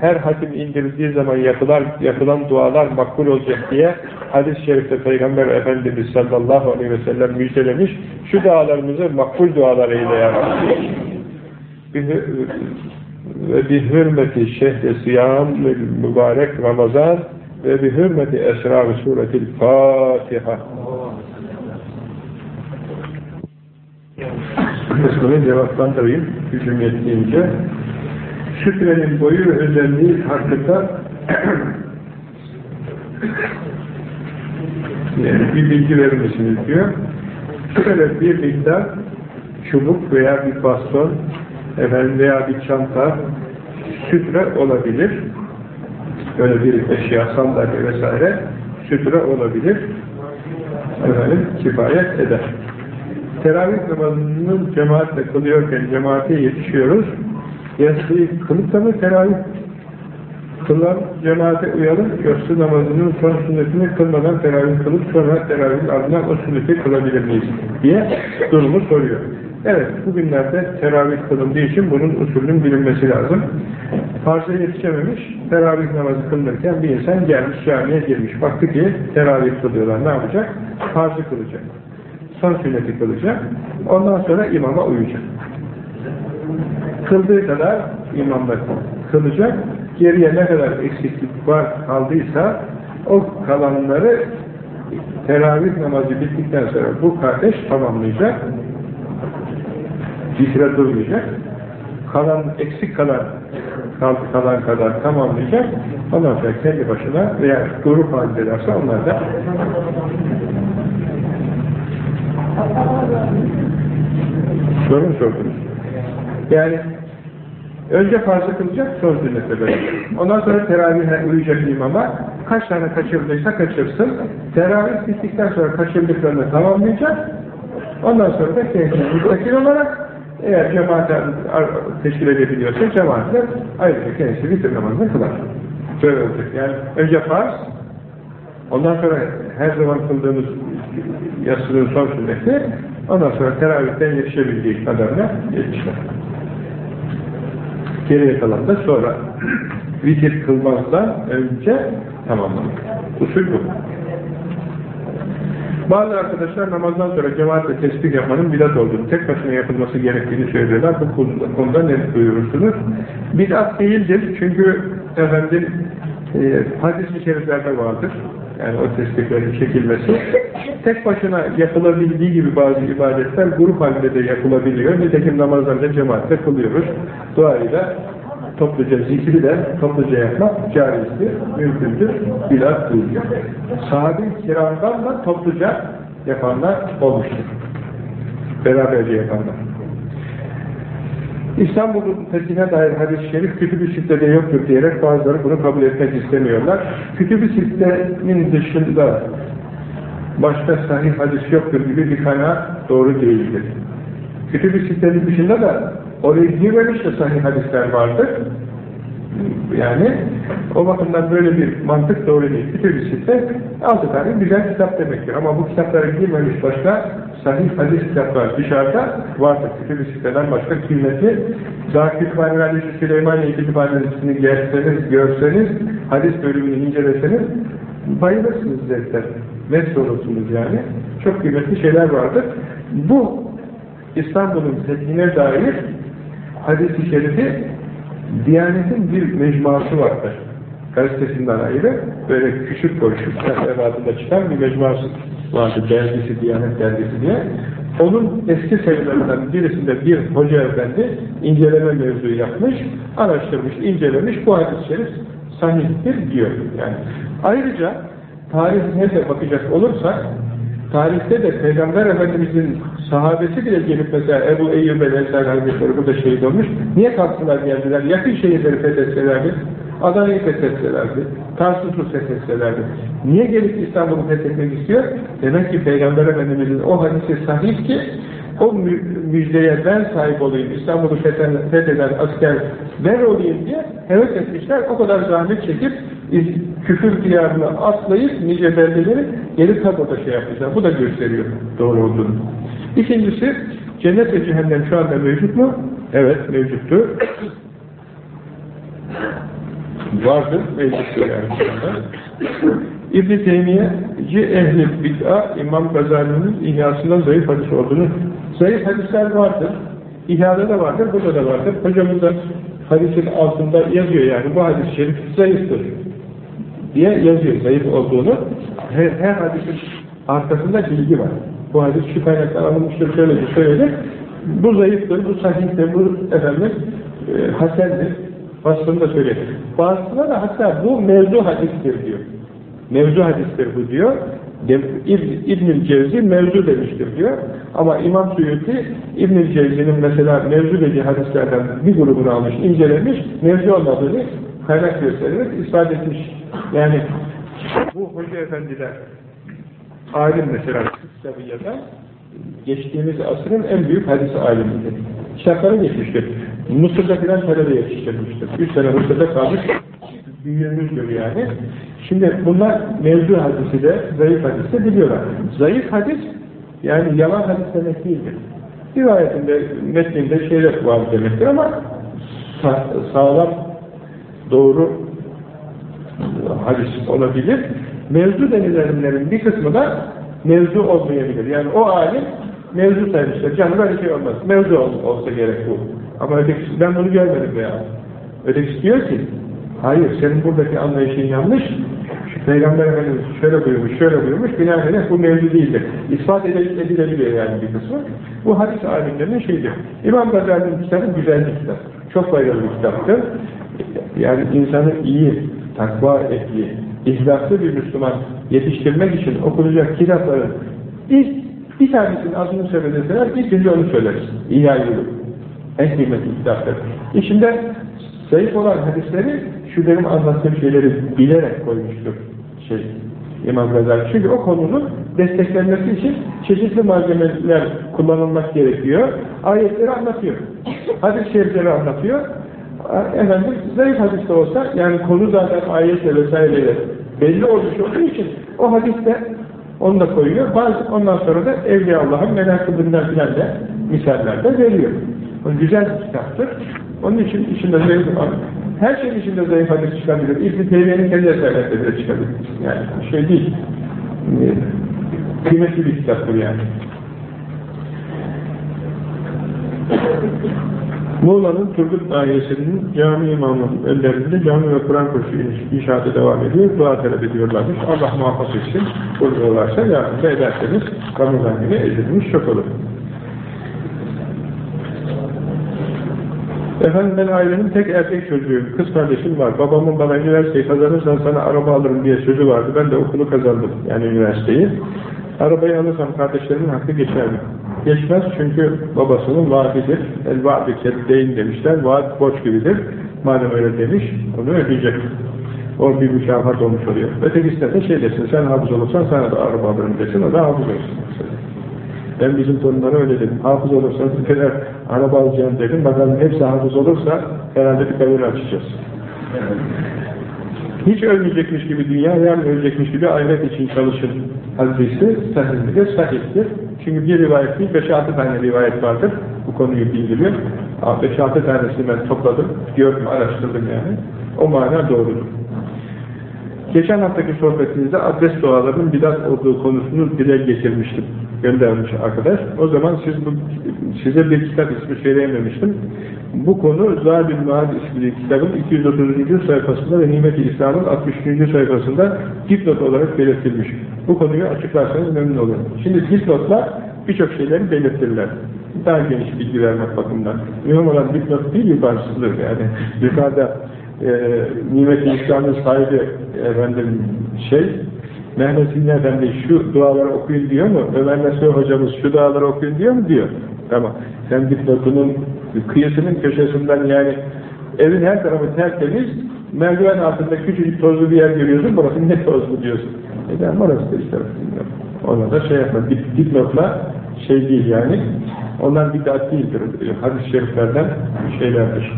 Her hatim indirildiği zaman yapılan, yapılan dualar makbul olacak diye hadis-i şerifte Peygamber Efendimiz sallallahu aleyhi ve sellem müjdelemiş. Şu dualarımızı makbul dualar eyle ya ve bi hürmeti şehri siyam mübarek Ramazan ve bi hürmeti esrar suretil Fatiha. Kısmını cevaplandırayım gücüm yettiğince. Şükrenin boyu ve özelliği hakkında bir bilgi verir misiniz diyor. Şöyle bir miktar çubuk veya bir baston efendim veya bir çanta sütre olabilir. Böyle bir eşya, sandalye vesaire sütre olabilir. Efendim kifayet eder. Teravih namazının cemaatle kılıyorken cemaate yetişiyoruz. Yasıyı kılıp mı teravih kılan cemaate uyalım, yatsı namazının son sünnetini kılmadan teravih kılıp sonra teravih ardından o sünneti kılabilir miyiz diye durumu soruyor. Evet, bugünlerde teravih kılındığı için bunun usulünün bilinmesi lazım. Farz'a yetişememiş, teravih namazı kılınırken bir insan gelmiş camiye girmiş. Baktı ki teravih kılıyorlar, ne yapacak? Farz'ı kılacak. Son sünneti kılacak. Ondan sonra imama uyacak. Kıldığı kadar imamla kılacak. Geriye ne kadar eksiklik var kaldıysa o kalanları teravih namazı bittikten sonra bu kardeş tamamlayacak. Süre durmayacak. Kalan, eksik kalan kaldı kalan kadar tamamlayacak. Ondan sonra kendi başına veya grup halindelerse onlar da sorun sordunuz. Yani önce farzı kılacak, sonra sünnete böyle. Ondan sonra teravihe uyacak imama. Kaç tane kaçırdıysa kaçırsın. Teravih bittikten sonra kaçırdıklarını tamamlayacak. Ondan sonra da kendisi olarak eğer cemaatten teşkil edebiliyorsa cemaatle ayrıca kendisi bitir namazını kılar. Böyle olacak. Yani önce farz, ondan sonra her zaman kıldığımız yatsının son sünneti, ondan sonra teravihten yetişebildiği kadarına yetişir. Geriye kalan da sonra vitir kılmazdan önce tamamlanır. Usul bu. Bazı arkadaşlar namazdan sonra cemaatle tesbih yapmanın bidat olduğunu, tek başına yapılması gerektiğini söylüyorlar. Bu konuda ne duyurursunuz? Bidat değildir çünkü efendim e, hadis-i şeriflerde vardır. Yani o tesbihlerin çekilmesi. Tek başına yapılabildiği gibi bazı ibadetler grup halinde de yapılabiliyor. Nitekim namazlarda cemaatle kılıyoruz. Duayla topluca zikri de topluca yapmak caizdir, mümkündür, bilat değildir. Sahabe-i kiramdan da topluca yapanlar olmuştur. Beraberce yapanlar. İstanbul'un fethine dair hadis-i şerif kütüb-i sittede yoktur diyerek bazıları bunu kabul etmek istemiyorlar. Kütüb-i sittenin dışında başka sahih hadis yoktur gibi bir kanaat doğru değildir. Kütüb-i sittenin dışında da oraya girmemiş de sahih hadisler vardır. Yani o bakımdan böyle bir mantık doğru değil. Kütüb-i sitte altı tane güzel kitap demektir. Ama bu kitaplara girmemiş başka sahih hadis kitaplar dışarıda vardır. Siteden başka kıymeti daha kütüphanelerinde Süleymaniye kütüphanesini gelseniz, görseniz, hadis bölümünü inceleseniz bayılırsınız zevkten. Mest olursunuz yani. Çok kıymetli şeyler vardır. Bu İstanbul'un fethine dair hadis-i şerifi Diyanet'in bir mecmuası vardır. Gazetesinden ayrı, böyle küçük boşluk evadında çıkan bir mecmuası vardı. Dergisi, Diyanet Dergisi diye. Onun eski sayılarından birisinde bir hoca efendi inceleme mevzuyu yapmış, araştırmış, incelemiş, bu hadis-i şerif sahihtir diyor. Yani. Ayrıca tarihine de bakacak olursak, tarihte de Peygamber Efendimiz'in sahabesi bile gelip mesela Ebu Eyyub el-Ensari Hazretleri burada şehit olmuş. Niye kalktılar geldiler? Yakın şehirleri fethetselerdi, Adana'yı fethetselerdi, Tarsus'u fethetselerdi. Niye gelip İstanbul'u fethetmek istiyor? Demek ki Peygamber Efendimiz'in o hadisi sahih ki o mü müjdeye ben sahip olayım, İstanbul'u fetheden, asker ben olayım diye heves etmişler. O kadar zahmet çekip küfür diyarına atlayıp nice beldeleri geri tabloda şey yapmışlar. Bu da gösteriyor doğru olduğunu. İkincisi, cennet ve cehennem şu anda mevcut mu? Evet, mevcuttu. Vardı, mevcuttu yani şu anda. İbn-i Teymiye'ci ehli bid'a İmam Gazali'nin ihyasından zayıf hadis olduğunu zayıf hadisler vardır. İhyada da vardır, burada da vardır. Hocamız da hadisin altında yazıyor yani bu hadis-i şerif zayıftır diye yazıyor zayıf olduğunu. Her, her hadisin arkasında bilgi var. Bu hadis şu kaynaktan alınmıştır, şöyledir, şöyledir. Bu zayıftır, bu sahihtir, bu efendim e, hasendir. Vasfını da söyledi. Bazısına da hatta bu mevzu hadistir diyor. Mevzu hadistir bu diyor. İbn- İbn-i Cevzi mevzu demiştir diyor. Ama İmam Suyuti İbn-i Cevzi'nin mesela mevzu dediği hadislerden bir grubunu almış, incelemiş, mevzu olmadığını kaynak göstererek ispat etmiş. Yani bu hoca efendiler alim mesela yazan geçtiğimiz asrın en büyük hadis alimidir. Kitapları geçmiştir. Mısır'da filan talebe yetiştirmiştir. Üç sene Mısır'da kalmış büyüğümüzdür yani. Şimdi bunlar mevzu hadisi de, zayıf hadisi de biliyorlar. Zayıf hadis, yani yalan hadis demek değildir. Rivayetinde, metninde şeyler var demektir ama sa sağlam, doğru hadis olabilir. Mevzu denilenlerin bir kısmı da mevzu olmayabilir. Yani o alim mevzu saymışlar. Canım böyle şey olmaz. Mevzu ol, olsa gerek bu. Ama ötekisi, ben bunu görmedim ya. Ötekisi diyor ki, hayır senin buradaki anlayışın yanlış. Peygamber Efendimiz şöyle buyurmuş, şöyle buyurmuş, binaenaleyh bu mevzu değildir. İspat edil- edilebiliyor yani bir kısmı. Bu hadis alimlerinin şeyidir. İmam Gazali'nin kitabı güzel bir. Çok faydalı bir kitaptır. Yani insanı iyi, takva ehli, ihlaslı bir Müslüman yetiştirmek için okunacak kitapların ilk bir tanesinin adını söyleseler ilk önce onu söyleriz. İhya yolu. En kıymetli kitaptır. İçinde zayıf olan hadisleri şu benim anlattığım şeyleri bilerek koymuştur şey İmam Gazali. Çünkü o konunun desteklenmesi için çeşitli malzemeler kullanılmak gerekiyor. Ayetleri anlatıyor. Hadis-i şerifleri anlatıyor. Efendim zayıf hadiste olsa yani konu zaten ayetle vesaireyle belli olduğu için o hadiste onu da koyuyor. Bazı ondan sonra da Evliya Allah'ın menakıbından filan da misaller de veriyor. O güzel bir kitaptır. Onun için içinde zayıf her şeyin içinde zayıf hadis çıkabilir. İbn-i Teymiye'nin kendi eserlerinde de çıkabilir. Yani şey değil. Kıymetli bir kitaptır yani. Muğla'nın Turgut Dairesi'nin cami imamının önlerinde cami ve Kur'an kursu inşaatı devam ediyor. Dua talep ediyorlarmış. Allah muhafaza etsin. Kurdularsa yardım da ederseniz Ramazan günü edilmiş çok olur. Efendim ben ailenin tek erkek çocuğuyum. Kız kardeşim var. Babamın bana üniversiteyi kazanırsan sana araba alırım diye sözü vardı. Ben de okulu kazandım. Yani üniversiteyi. Arabayı alırsam kardeşlerimin hakkı geçer? Geçmez çünkü babasının vaadidir. El vaadi keddeyin demişler. Vaat borç gibidir. Madem öyle demiş, onu ödeyecek. O bir mükafat olmuş oluyor. Ötekisine de şey desin, sen hafız olursan sana da araba alırım desin, o da hafız olsun. Ben bizim torunlara öyle dedim. Hafız olursanız bir araba alacağım dedim. Bakalım hepsi hafız olursa herhalde bir galeri açacağız. Hiç ölmeyecekmiş gibi dünya, yarın ölecekmiş gibi ahiret için çalışın hadisi sahihlidir, sahihtir. Çünkü bir rivayet değil, 5-6 tane rivayet vardır. Bu konuyu bildiriyor. 5-6 tanesini ben topladım, gördüm, araştırdım yani. O mana doğrudur. Geçen haftaki sohbetinizde adres dualarının bidat olduğu konusunu dile getirmiştim. Göndermiş arkadaş. O zaman siz bu, size bir kitap ismi söyleyememiştim. Bu konu Zabil Maad isimli kitabın 230. sayfasında ve Nimet-i İslam'ın 63. sayfasında dipnot olarak belirtilmiş. Bu konuyu açıklarsanız memnun olurum. Şimdi dipnotlar birçok şeyleri belirtirler. Daha geniş bilgi vermek bakımından. Mühim olan dipnot değil yukarısıdır yani. Yukarıda e, Nimet-i İslam'ın sahibi efendim şey Mehmet Zihni Efendi şu duaları okuyun diyor mu? Ömer Nasuh hocamız şu duaları okuyun diyor mu? Diyor. Tamam. Sen dipnotunun kıyısının köşesinden yani evin her tarafı tertemiz merdiven altında küçücük tozlu bir yer görüyorsun burası ne tozlu diyorsun. E ben orası da işte ona da şey yapma. Dip, dipnotla şey değil yani. Onlar bid'at değildir. Hadis-i şeriflerden şeylerdir.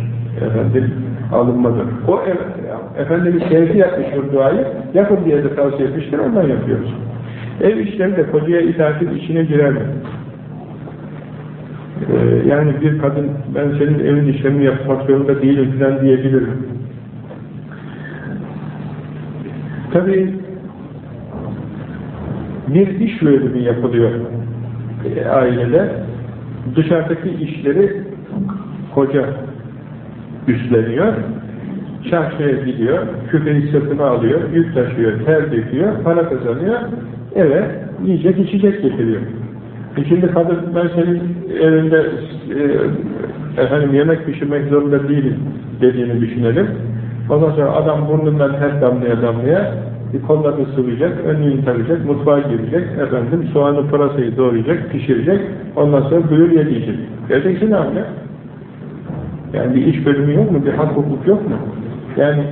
Efendim alınmadır. O Efendimiz kendisi yapmış bu duayı, yapın diye de tavsiye etmiştir, ondan yapıyoruz. Ev işleri de kocaya itaatin içine girer mi? Ee, yani bir kadın, ben senin evin işlerini yapmak zorunda değilim falan diyebilir mi? Tabii bir iş bölümü yapılıyor e, ailede. Dışarıdaki işleri hoca üstleniyor. Çarşıya gidiyor, küpeyi sırtına alıyor, yük taşıyor, ter döküyor, para kazanıyor, eve yiyecek içecek getiriyor. E şimdi kadın ben senin evinde e, efendim yemek pişirmek zorunda değilim dediğini düşünelim. Ondan sonra adam burnundan her damlaya damlaya bir kollarını sıvayacak, önlüğünü takacak, mutfağa girecek, efendim soğanı pırasayı doğrayacak, pişirecek, ondan sonra buyur ye diyecek. Öteki ne yapacak? Yani bir iş bölümü yok mu? Bir hak hukuk yok mu? Yani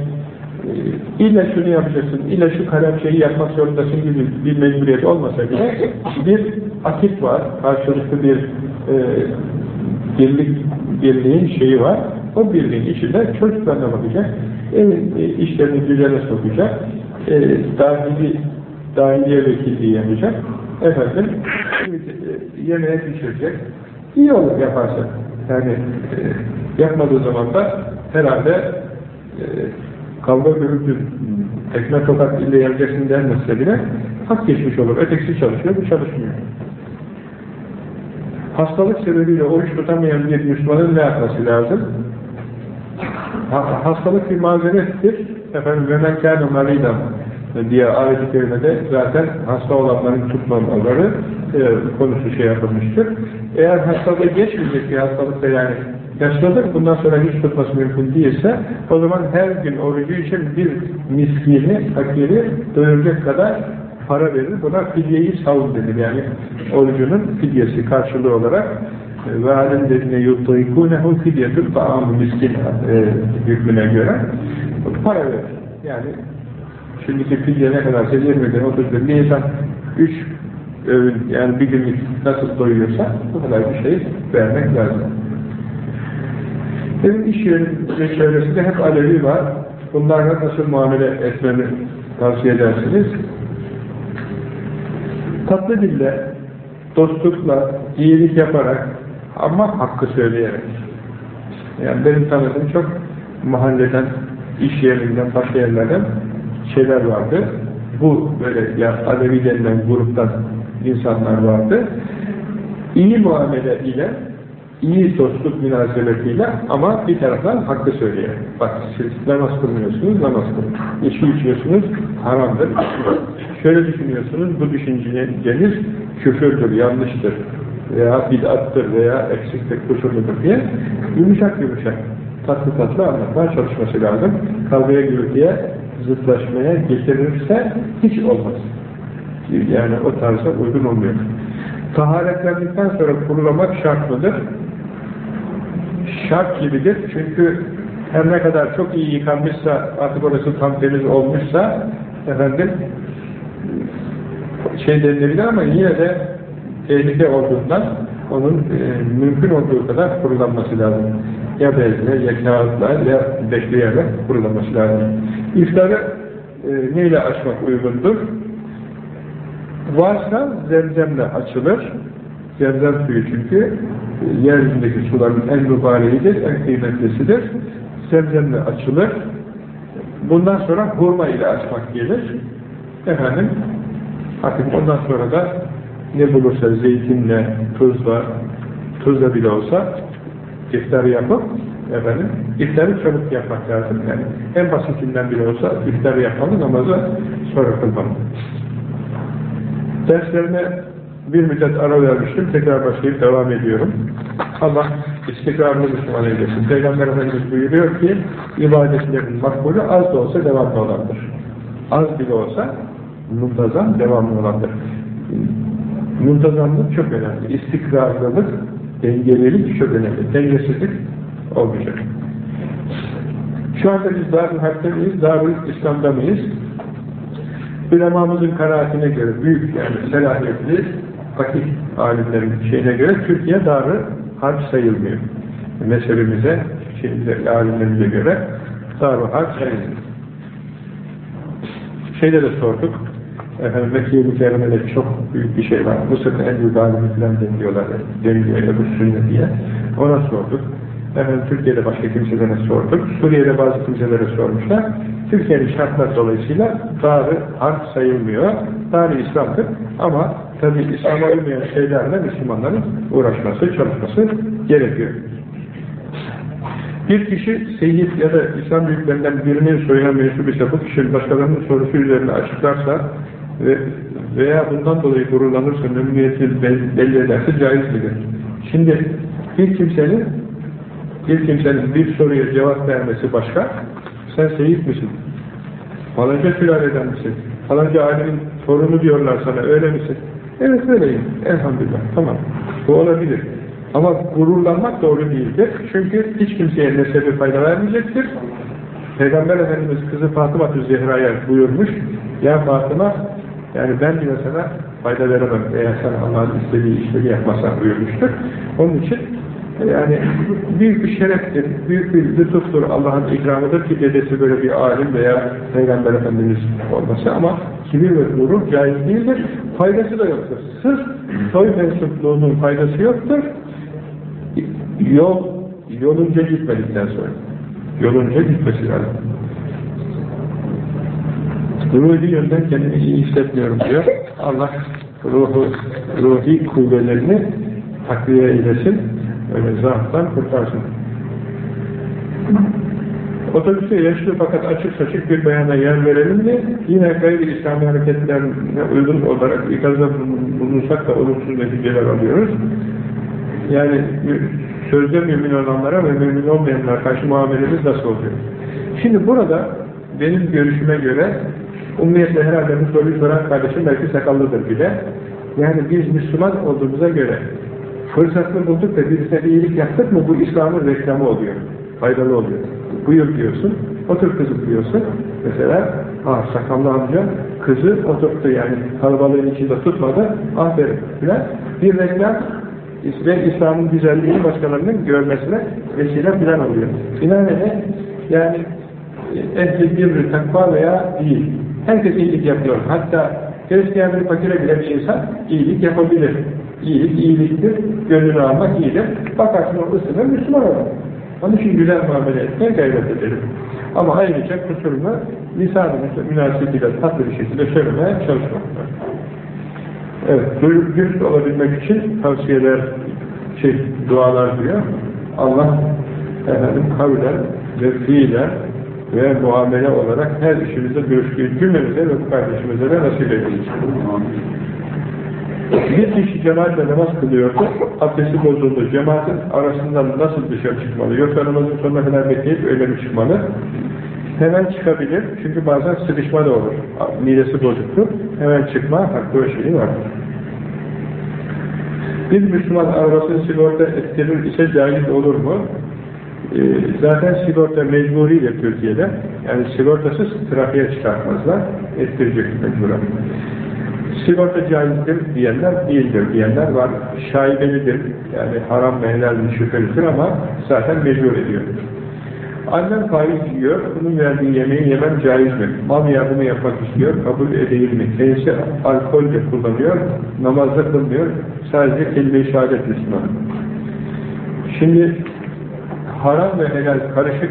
e, illa şunu yapacaksın, illa şu kalem şeyi yapmak zorundasın gibi bir mecburiyet olmasa bile bir akit var, karşılıklı bir e, birlik, birliğin şeyi var. O birliğin içinde çocuklarına bakacak, evin e, işlerini düzene sokacak, e, dahili, dahiliye vekilliği yapacak, efendim e, yemeğe pişirecek. İyi olur yaparsa. Yani e, yapmadığı zaman da herhalde e, kavga gürültü tekme tokat ile yapacaksın denmezse bile hak geçmiş olur. Ötekisi çalışıyor, bu çalışmıyor. Hastalık sebebiyle oruç tutamayan bir Müslümanın ne yapması lazım? Ha, hastalık bir mazerettir. Efendim men kâne marîdan diye ayet-i zaten hasta olanların tutmamaları e, konusu şey yapılmıştır. Eğer hastalığı geçmeyecek bir hastalıkta yani yaşlıdır, bundan sonra hiç tutması mümkün değilse o zaman her gün orucu için bir miskini, fakiri doyuracak kadar para verir. Buna fidyeyi savun denir. Yani orucunun fidyesi karşılığı olarak ve alem dediğine yuttayikunehu fidyetül ta'am miskin e, hükmüne göre para verir. Yani şimdiki fidye ne kadarsa 20 gün, 30 gün bir insan 3 öğün yani bir günlük nasıl doyuyorsa bu kadar bir şey vermek lazım. Benim iş yerim ve çevresinde hep Alevi var. Bunlarla nasıl muamele etmemi tavsiye edersiniz? Tatlı dille, dostlukla, iyilik yaparak ama hakkı söyleyerek. Yani benim tanıdığım çok mahalleden, iş yerinden, başka yerlerden şeyler vardı. Bu böyle ya Alevi denilen gruptan insanlar vardı. İyi muamele ile iyi dostluk münasebetiyle ama bir taraftan hakkı söyleyerek. Bak siz namaz kılmıyorsunuz, namaz kılın. İçki içiyorsunuz, haramdır. Şöyle düşünüyorsunuz, bu düşünceniz küfürdür, yanlıştır veya bid'attır veya eksiklik, kusurludur diye yumuşak yumuşak, tatlı tatlı anlatmaya çalışması lazım. Kavgaya gürültüye, zıtlaşmaya getirirse hiç olmaz. Yani o tarza uygun olmuyor. Taharetlendikten sonra kurulamak şart mıdır? Şart gibidir. Çünkü her ne kadar çok iyi yıkanmışsa, artık orası tam temiz olmuşsa, efendim, şey denilebilir ama yine de tehlike olduğundan onun e, mümkün olduğu kadar kurulanması lazım. Ya bezle, ya kağıtla, ya bekleyerek kurulanması lazım. İftarı e, neyle açmak uygundur? Varsa zemzemle açılır. Zemzem suyu çünkü yeryüzündeki suların en mübareğidir, en kıymetlisidir. Zemzemle açılır. Bundan sonra hurma ile açmak gelir. Efendim, artık ondan sonra da ne bulursa zeytinle, tuzla, tuzla bile olsa iftarı yapıp efendim, iftarı çabuk yapmak lazım. Yani en basitinden bile olsa iftarı yapmalı, namazı sonra kılmalı. Derslerine bir müddet ara vermiştim, tekrar başlayıp devam ediyorum. Allah istikrarlı Müslüman eylesin. Peygamber Efendimiz buyuruyor ki, ibadetlerin makbulü az da olsa devamlı olandır. Az bile olsa muntazam devamlı olandır. Muntazamlık çok önemli. İstikrarlılık, dengelilik çok önemli. Dengesizlik olmayacak. Şu anda biz Darül Harp'te miyiz? Darül İslam'da mıyız? Ulemamızın kanaatine göre büyük yani selahiyetli fakih alimlerin şeyine göre Türkiye Darül Harp sayılmıyor. Mezhebimize, alimlerimize göre Darül Harp sayılmıyor. Şeyde de sorduk, efendim Mekke-i Mükerreme'de çok büyük bir şey var. Mısır'da en büyük alimi falan deniliyorlar, deniliyor Ebu Sünne diye. Ona sorduk. Efendim Türkiye'de başka kimselere sorduk. Suriye'de bazı kimselere sormuşlar. Türkiye'nin şartlar dolayısıyla Dar-ı Harp sayılmıyor. Dar-ı İslam'dır. Ama tabi İslam'a uymayan şeylerle Müslümanların uğraşması, çalışması gerekiyor. Bir kişi seyyid ya da İslam büyüklerinden birinin soyuna mensup ise bu kişinin başkalarının sorusu üzerine açıklarsa ve veya bundan dolayı gururlanırsa, memnuniyeti belli ederse caiz midir? Şimdi bir kimsenin bir kimsenin bir soruya cevap vermesi başka, sen seyit misin? Falanca sülaleden misin? Falanca alimin torunu diyorlar sana, öyle misin? Evet öyleyim, elhamdülillah, tamam. Bu olabilir. Ama gururlanmak doğru değildir. Çünkü hiç kimseye nesebi fayda vermeyecektir. Peygamber Efendimiz kızı Fatıma Zehra'ya buyurmuş, ya Fatıma, yani ben bile sana fayda veremem eğer sen Allah'ın istediği işleri yapmasan buyurmuştur. Onun için yani büyük bir şereftir, büyük bir lütuftur, Allah'ın ikramıdır ki dedesi böyle bir alim veya Peygamber Efendimiz olması ama kibir ve gurur caiz değildir. Faydası da yoktur. Sırf soy mensupluğunun faydası yoktur. Yol, yolunca gitmedikten sonra. Yolunca gitmesi lazım. Ruhi yönden kendimi iyi hissetmiyorum diyor. Allah ruhu, ruhi kuvvelerini takviye eylesin. Öyle zaaftan kurtarsın. Otobüste yaşlı fakat açık saçık bir bayana yer verelim mi? Yine gayri İslami hareketlerine uygun olarak ikazda bulunsak da olumsuz neticeler alıyoruz. Yani sözde mümin olanlara ve mümin olmayanlara karşı muamelemiz nasıl oluyor? Şimdi burada benim görüşüme göre ummiyetle herhalde bu soruyu kardeşim belki sakallıdır bile. Yani biz Müslüman olduğumuza göre fırsatını bulduk da birisine bir iyilik yaptık mı bu İslam'ın reklamı oluyor. Faydalı oluyor. Buyur diyorsun, otur kızım diyorsun. Mesela, ah sakallı amca kızı oturttu yani kalabalığın içinde tutmadı, aferin filan. Bir reklam ve İslam'ın güzelliğini başkalarının görmesine vesile filan oluyor. Binaenaleyh yani ehli bir takva veya değil. Herkes iyilik yapıyor. Hatta Hristiyan bir fakire bile bir insan iyilik yapabilir. İyilik iyiliktir, gönlünü almak iyidir. Bakarsın o ısınır, Müslüman olur. Onun için güzel muamele etmeye gayret edelim. Ama ayrıca kusurunu lisanımızla münasebetiyle tatlı bir şekilde söylemeye çalışmak Evet, dürüst olabilmek için tavsiyeler, şey, dualar diyor. Allah efendim kavlen ve fiilen ve muamele olarak her işimize dürüstlüğü cümlemize ve kardeşimize de nasip edin. Bir kişi cemaatle namaz kılıyordu, abdesti bozuldu. Cemaatin arasından nasıl dışarı çıkmalı? Yoksa namazın sonuna kadar bekleyip öyle mi çıkmalı? Hemen çıkabilir, çünkü bazen sıkışma da olur. Midesi bozuktur, hemen çıkma hakkı ve şeyi vardır. Bir Müslüman arabasını sigorta ettirir ise caiz olur mu? Ee, zaten sigorta mecburidir Türkiye'de. Yani sigortasız trafiğe çıkartmazlar. Ettirecek mecburen. Sigorta caizdir diyenler değildir diyenler var. Şaibelidir. Yani haram helal şüphelidir ama zaten mecbur ediyor. Annem faiz yiyor, bunun verdiği yemeği yemem caiz mi? Mal yardımı yapmak istiyor, kabul edilir mi? Kendisi alkol de kullanıyor, namazda kılmıyor, sadece kelime-i şehadet Müslüman. Şimdi haram ve helal karışık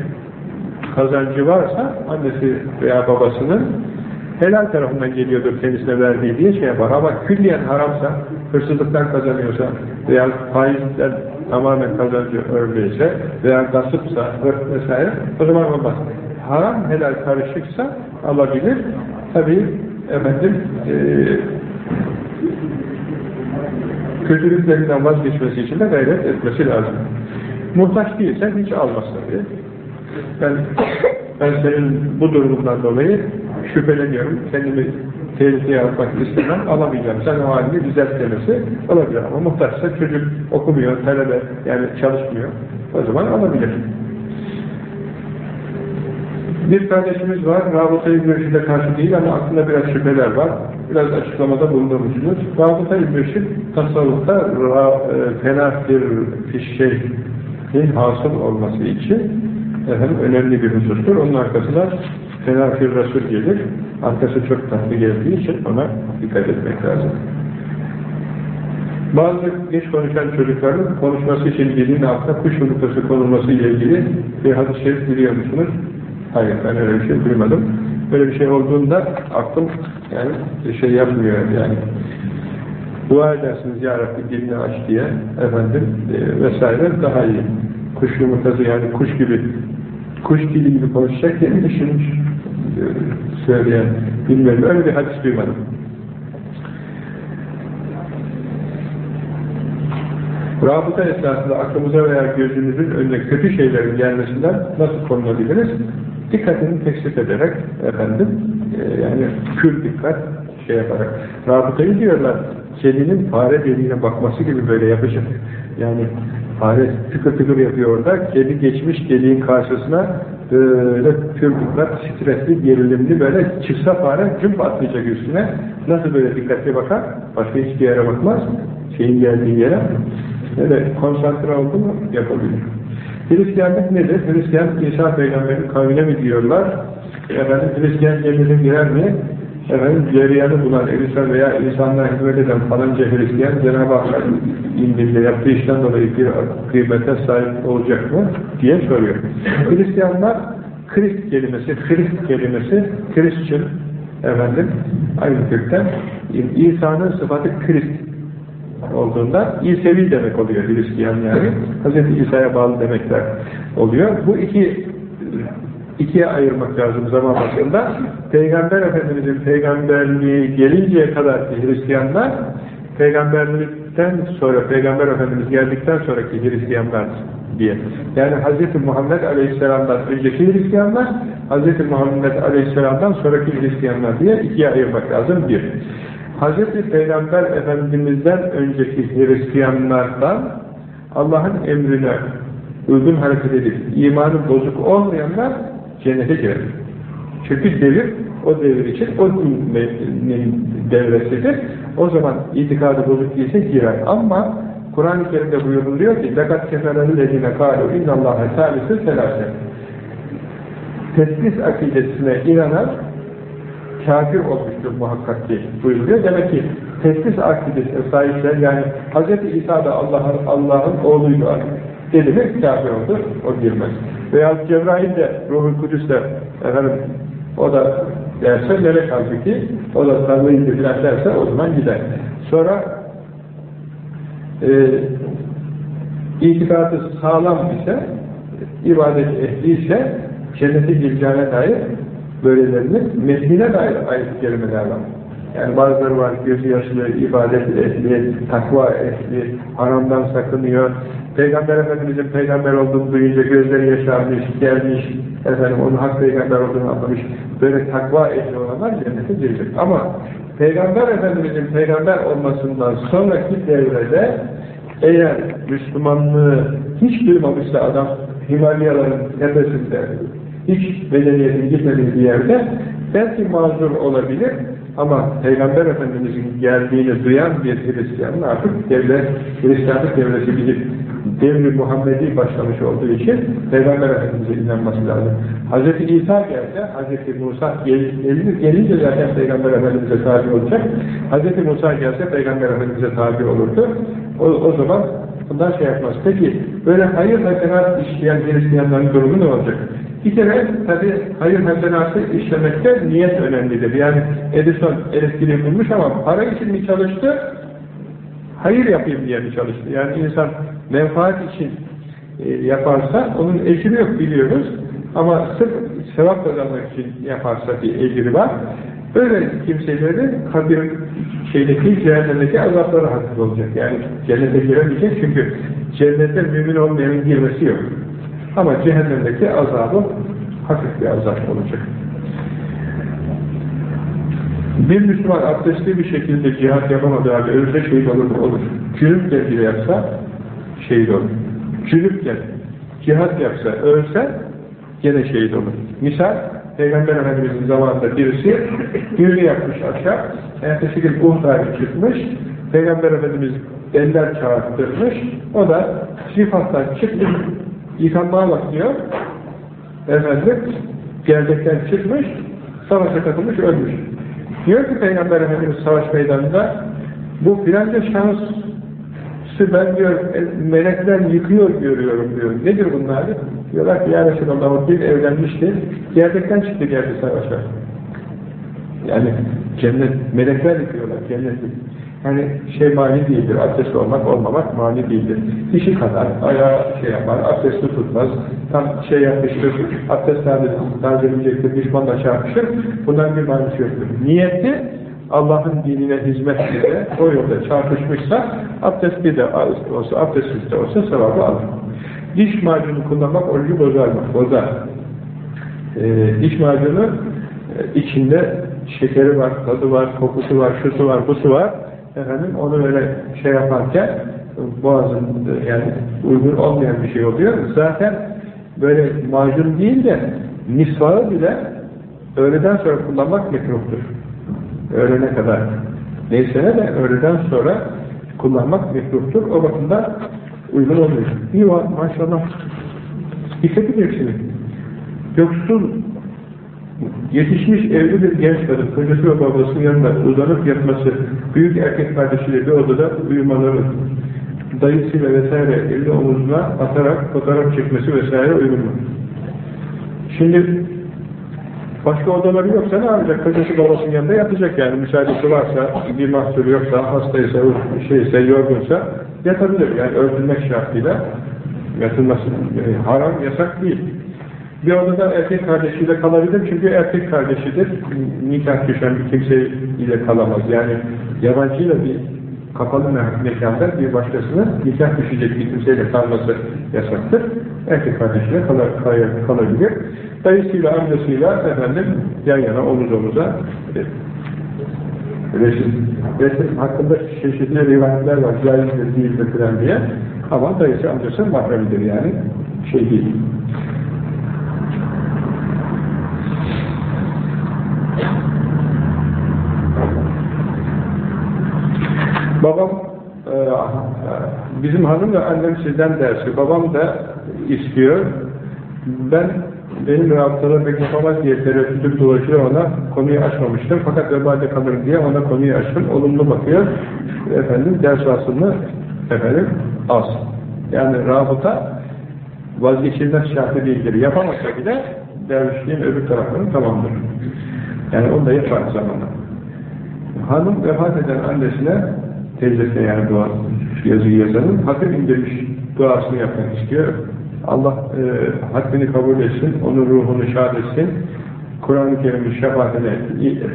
kazancı varsa annesi veya babasının helal tarafından geliyordur kendisine verdiği diye şey yapar. Ama külliyen haramsa, hırsızlıktan kazanıyorsa veya faizden tamamen kazancı öyleyse veya gasıpsa, vesaire o zaman olmaz. Haram helal karışıksa alabilir. Tabi efendim e, kötülüklerinden vazgeçmesi için de gayret etmesi lazım. Muhtaç değilse hiç almaz tabii. Ben, ben senin bu durumundan dolayı şüpheleniyorum. Kendimi tehlikeye atmak istemem, alamayacağım. Sen o halini düzelt demesi. Ama muhtaçsa çocuk okumuyor, talebe yani çalışmıyor. O zaman alabilir. Bir kardeşimiz var, rabıta-i mürşide karşı değil ama aklında biraz şüpheler var. Biraz açıklamada bulunmuşsunuz. Rabıta-i mürşid tasavvufta e, fena bir şeyin hasıl olması için efendim, önemli bir husustur. Onun arkasına fenafir Resul gelir. Arkası çok tatlı geldiği için ona dikkat etmek lazım. Bazı geç konuşan çocukların konuşması için dilin altına kuş yumurtası konulması ile ilgili bir hadis-i şerif biliyor musunuz? Hayır, ben öyle bir şey duymadım. Böyle bir şey olduğunda aklım yani şey yapmıyor yani. Dua edersiniz Ya Rabbi dilini aç diye efendim e, vesaire daha iyi. Kuş yumurtası yani kuş gibi kuş dili gibi konuşacak diye düşünmüş söyleyen bilmiyorum. Öyle bir hadis duymadım. Rabıta esnasında aklımıza veya gözümüzün önüne kötü şeylerin gelmesinden nasıl korunabiliriz? Dikkatini tekstil ederek efendim, e, yani pür dikkat şey yaparak. Rabıtayı diyorlar, kedinin fare deliğine bakması gibi böyle yapacak. Yani fare tıkır tıkır yapıyor orada, kedi geçmiş deliğin karşısına böyle pür dikkat, stresli, gerilimli böyle çıksa fare cümp atlayacak üstüne. Nasıl böyle dikkatli bakar? Başka hiçbir yere bakmaz. Şeyin geldiği yere Öyle konsantre oldu mu yapabilir. Hristiyanlık nedir? Hristiyan İsa Peygamber'in kavmine mi diyorlar? Efendim Hristiyan cemile girer mi? Efendim ceriyanı bulan İsa veya insanlar hizmet eden falanca Hristiyan Cenab-ı Hakk'a indinde yaptığı işten dolayı bir kıymete sahip olacak mı? diye soruyor. Hristiyanlar Krist kelimesi, Krist kelimesi, Christian efendim aynı kökten İsa'nın sıfatı Krist olduğunda İsevi demek oluyor Hristiyan yani. Hz. İsa'ya bağlı demekler oluyor. Bu iki ikiye ayırmak lazım zaman başında. Peygamber Efendimiz'in peygamberliği gelinceye kadar Hristiyanlar peygamberlikten sonra Peygamber Efendimiz geldikten sonraki Hristiyanlar diye. Yani Hz. Muhammed Aleyhisselam'dan önceki Hristiyanlar Hz. Muhammed Aleyhisselam'dan sonraki Hristiyanlar diye ikiye ayırmak lazım. Bir. Hz. Peygamber Efendimiz'den önceki Hristiyanlardan Allah'ın emrine uygun hareket edip imanı bozuk olmayanlar cennete girer. Çünkü devir o devir için o dinin devresidir. O zaman itikadı bozuk değilse girer. Ama Kur'an-ı Kerim'de buyuruluyor ki لَقَدْ كَفَرَهُ الَّذ۪ينَ قَالُوا اِنَّ اللّٰهَ ثَالِسِ سَلَاسَ Teslis akidesine inanan kafir olmuştur muhakkak ki buyuruyor. Demek ki teslis akidesine sahipler yani Hz. İsa da Allah'ın Allah'ın oğluydu dedi mi kafir olur, o girmez. Veya Cebrail de Ruhul Kudüs de efendim o da derse melek halbuki o da Tanrı'yı filan derse o zaman gider. Sonra e, itikadı sağlam ise ibadet ehli ise cennete gireceğine dair böylelerinin metnine dair ayet kelimeler var. Yani bazıları var gözü yaşlı, ibadet ehli, takva ehli, haramdan sakınıyor. Peygamber Efendimiz'in peygamber olduğunu duyunca gözleri yaşarmış, gelmiş, efendim onun hak peygamber olduğunu anlamış. Böyle takva ehli olanlar cennete girecek. Ama Peygamber Efendimiz'in peygamber olmasından sonraki devrede eğer Müslümanlığı hiç duymamışsa adam Himalyaların tepesinde hiç medeniyetin gitmediği bir yerde belki mazur olabilir ama Peygamber Efendimiz'in geldiğini duyan bir Hristiyanın artık devlet, Hristiyanlık devresi gidip devri Muhammedi başlamış olduğu için Peygamber Efendimiz'e inanması lazım. Hz. İsa gelse, Hz. Musa gelir, gelince zaten Peygamber Efendimiz'e tabi olacak. Hz. Musa gelse Peygamber Efendimiz'e tabi olurdu. O, o zaman bundan şey yapmaz. Peki böyle hayır hasenat işleyen Hristiyanların durumu ne olacak? Bir kere tabi hayır hasenatı işlemekte niyet önemlidir. Yani Edison elektriği bulmuş ama para için mi çalıştı? Hayır yapayım diye mi çalıştı? Yani insan menfaat için e, yaparsa onun ecri yok biliyoruz. Ama sırf sevap kazanmak için yaparsa bir ecri var. Böyle kimselerin kabir şeydeki cehennemdeki azapları hafif olacak. Yani cennete giremeyecek çünkü cennete mümin olmayanın girmesi yok. Ama cehennemdeki azabı hafif bir azap olacak. Bir Müslüman abdestli bir şekilde cihat yapamadığı halde ölse şehit olur mu? Olur. Cünüple bile yapsa şehit olur. Cünüple cihat yapsa, ölse gene şehit olur. Misal, Peygamber Efendimiz'in zamanında birisi düğünü yapmış aşağı, ertesi gün Uhtar'ı çıkmış, Peygamber Efendimiz eller çağırttırmış, o da sifattan çıkmış, yıkanmaya bakıyor, efendim, gelecekten çıkmış, savaşa katılmış, ölmüş. Diyor ki Peygamber Efendimiz savaş meydanında, bu filanca şahısı ben diyor, melekler yıkıyor görüyorum diyor. Nedir bunlar? Diyorlar ki ya Resulallah o bir evlenmişti, gerdekten çıktı geldi savaşa. Yani cennet, melekler yıkıyorlar, cennet hani şey mani değildir, abdestli olmak olmamak mani değildir. Dişi kadar ayağı şey yapar, abdesti tutmaz, tam şey yapmıştır, abdest tazelenecektir, düşmanla çarpışır, bundan bir manisi yoktur. Niyeti Allah'ın dinine hizmet ile o yolda çarpışmışsa abdestli de olsa, abdestsiz de olsa sevabı alır. Diş macunu kullanmak orucu bozar mı? Bozar. Ee, diş macunu e, içinde şekeri var, tadı var, kokusu var, şusu var, busu var. Efendim onu öyle şey yaparken boğazın yani uygun olmayan bir şey oluyor. Zaten böyle macun değil de misvağı bile öğleden sonra kullanmak mekruhtur. Öğlene kadar. Neyse de öğleden sonra kullanmak mekruhtur. O bakımdan uygun olmuyor. İyi var maşallah. Edeceksiniz. Yoksul Yetişmiş evli bir genç kadın, kocası ve babasının yanında uzanıp yatması, büyük erkek kardeşiyle bir odada uyumaları, dayısıyla vesaire elini omuzuna atarak fotoğraf çekmesi vesaire uygun? Şimdi başka odaları yoksa ne yapacak? Kocası babasının yanında yatacak yani. Müsaadesi varsa, bir mahsuru yoksa, hastaysa, şeyse, yorgunsa yatabilir. Yani öldürmek şartıyla yatılması e, haram, yasak değil. Bir odada erkek kardeşiyle kalabilir çünkü erkek kardeşidir. Nikah düşen bir kimseyle kalamaz. Yani yabancıyla bir kapalı me- mekanda bir başkasının nikah düşecek bir kimseyle kalması yasaktır. Erkek kardeşiyle kal- kal- kalabilir. Dayısıyla, amcasıyla efendim yan yana, omuz omuza e, resim. Resim hakkında çeşitli rivayetler var. Caizdir, değildir diye. Ama dayısı, amcası mahremidir yani. Şey değil. Babam e, bizim hanım ve annem sizden dersi. Babam da istiyor. Ben benim rabıtada pek yapamaz diye tereddütüm dolaşıyor ona konuyu açmamıştım. Fakat vebalde kalır diye ona konuyu açtım. Olumlu bakıyor. Efendim ders aslında efendim az. Yani rabıta vazgeçilmez şartı değildir. Yapamasa bile dervişliğin öbür tarafları tamamdır. Yani onu da yapar zamanla. Hanım vefat eden annesine teyzesine yani dua yazıyı yazanın hatim indirmiş duasını yapmak istiyor. Allah e, hakkını kabul etsin, onun ruhunu şad etsin, Kur'an-ı Kerim'in şefaatine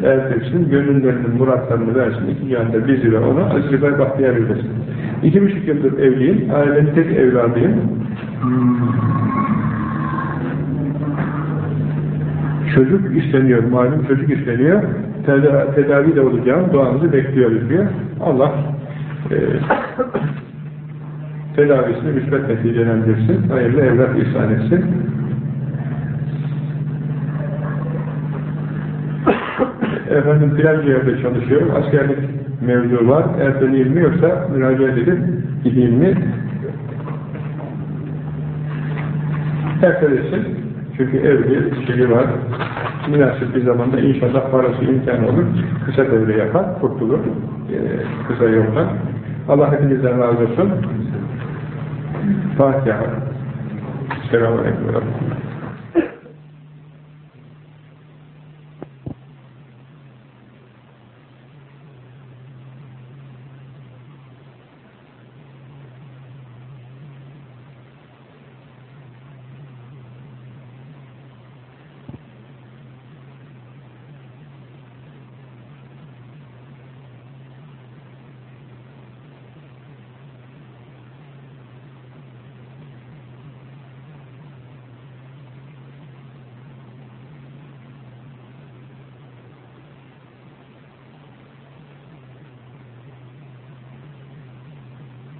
erdirsin, gönüllerinin muratlarını versin, iki yanda bizi ve onu aziz ve bahtiyar eylesin. İki buçuk yıldır evliyim, ailenin tek evladıyım. Çocuk isteniyor, malum çocuk isteniyor. Teda tedavi de olacağım, duanızı bekliyoruz diyor. Allah e, tedavisini müsbet neticelendirsin, hayırlı evlat ihsan etsin. Efendim filanca yerde çalışıyorum, askerlik mevzu var, erteleyeyim mi yoksa müracaat edip gideyim mi? Ertelesin, çünkü evli, şeyi var, münasip bir zamanda inşallah parası imkanı olur, kısa devre yapar, kurtulur, e, kısa yoldan. Allah hepinizden razı olsun. Fatiha. Selamun Aleyküm.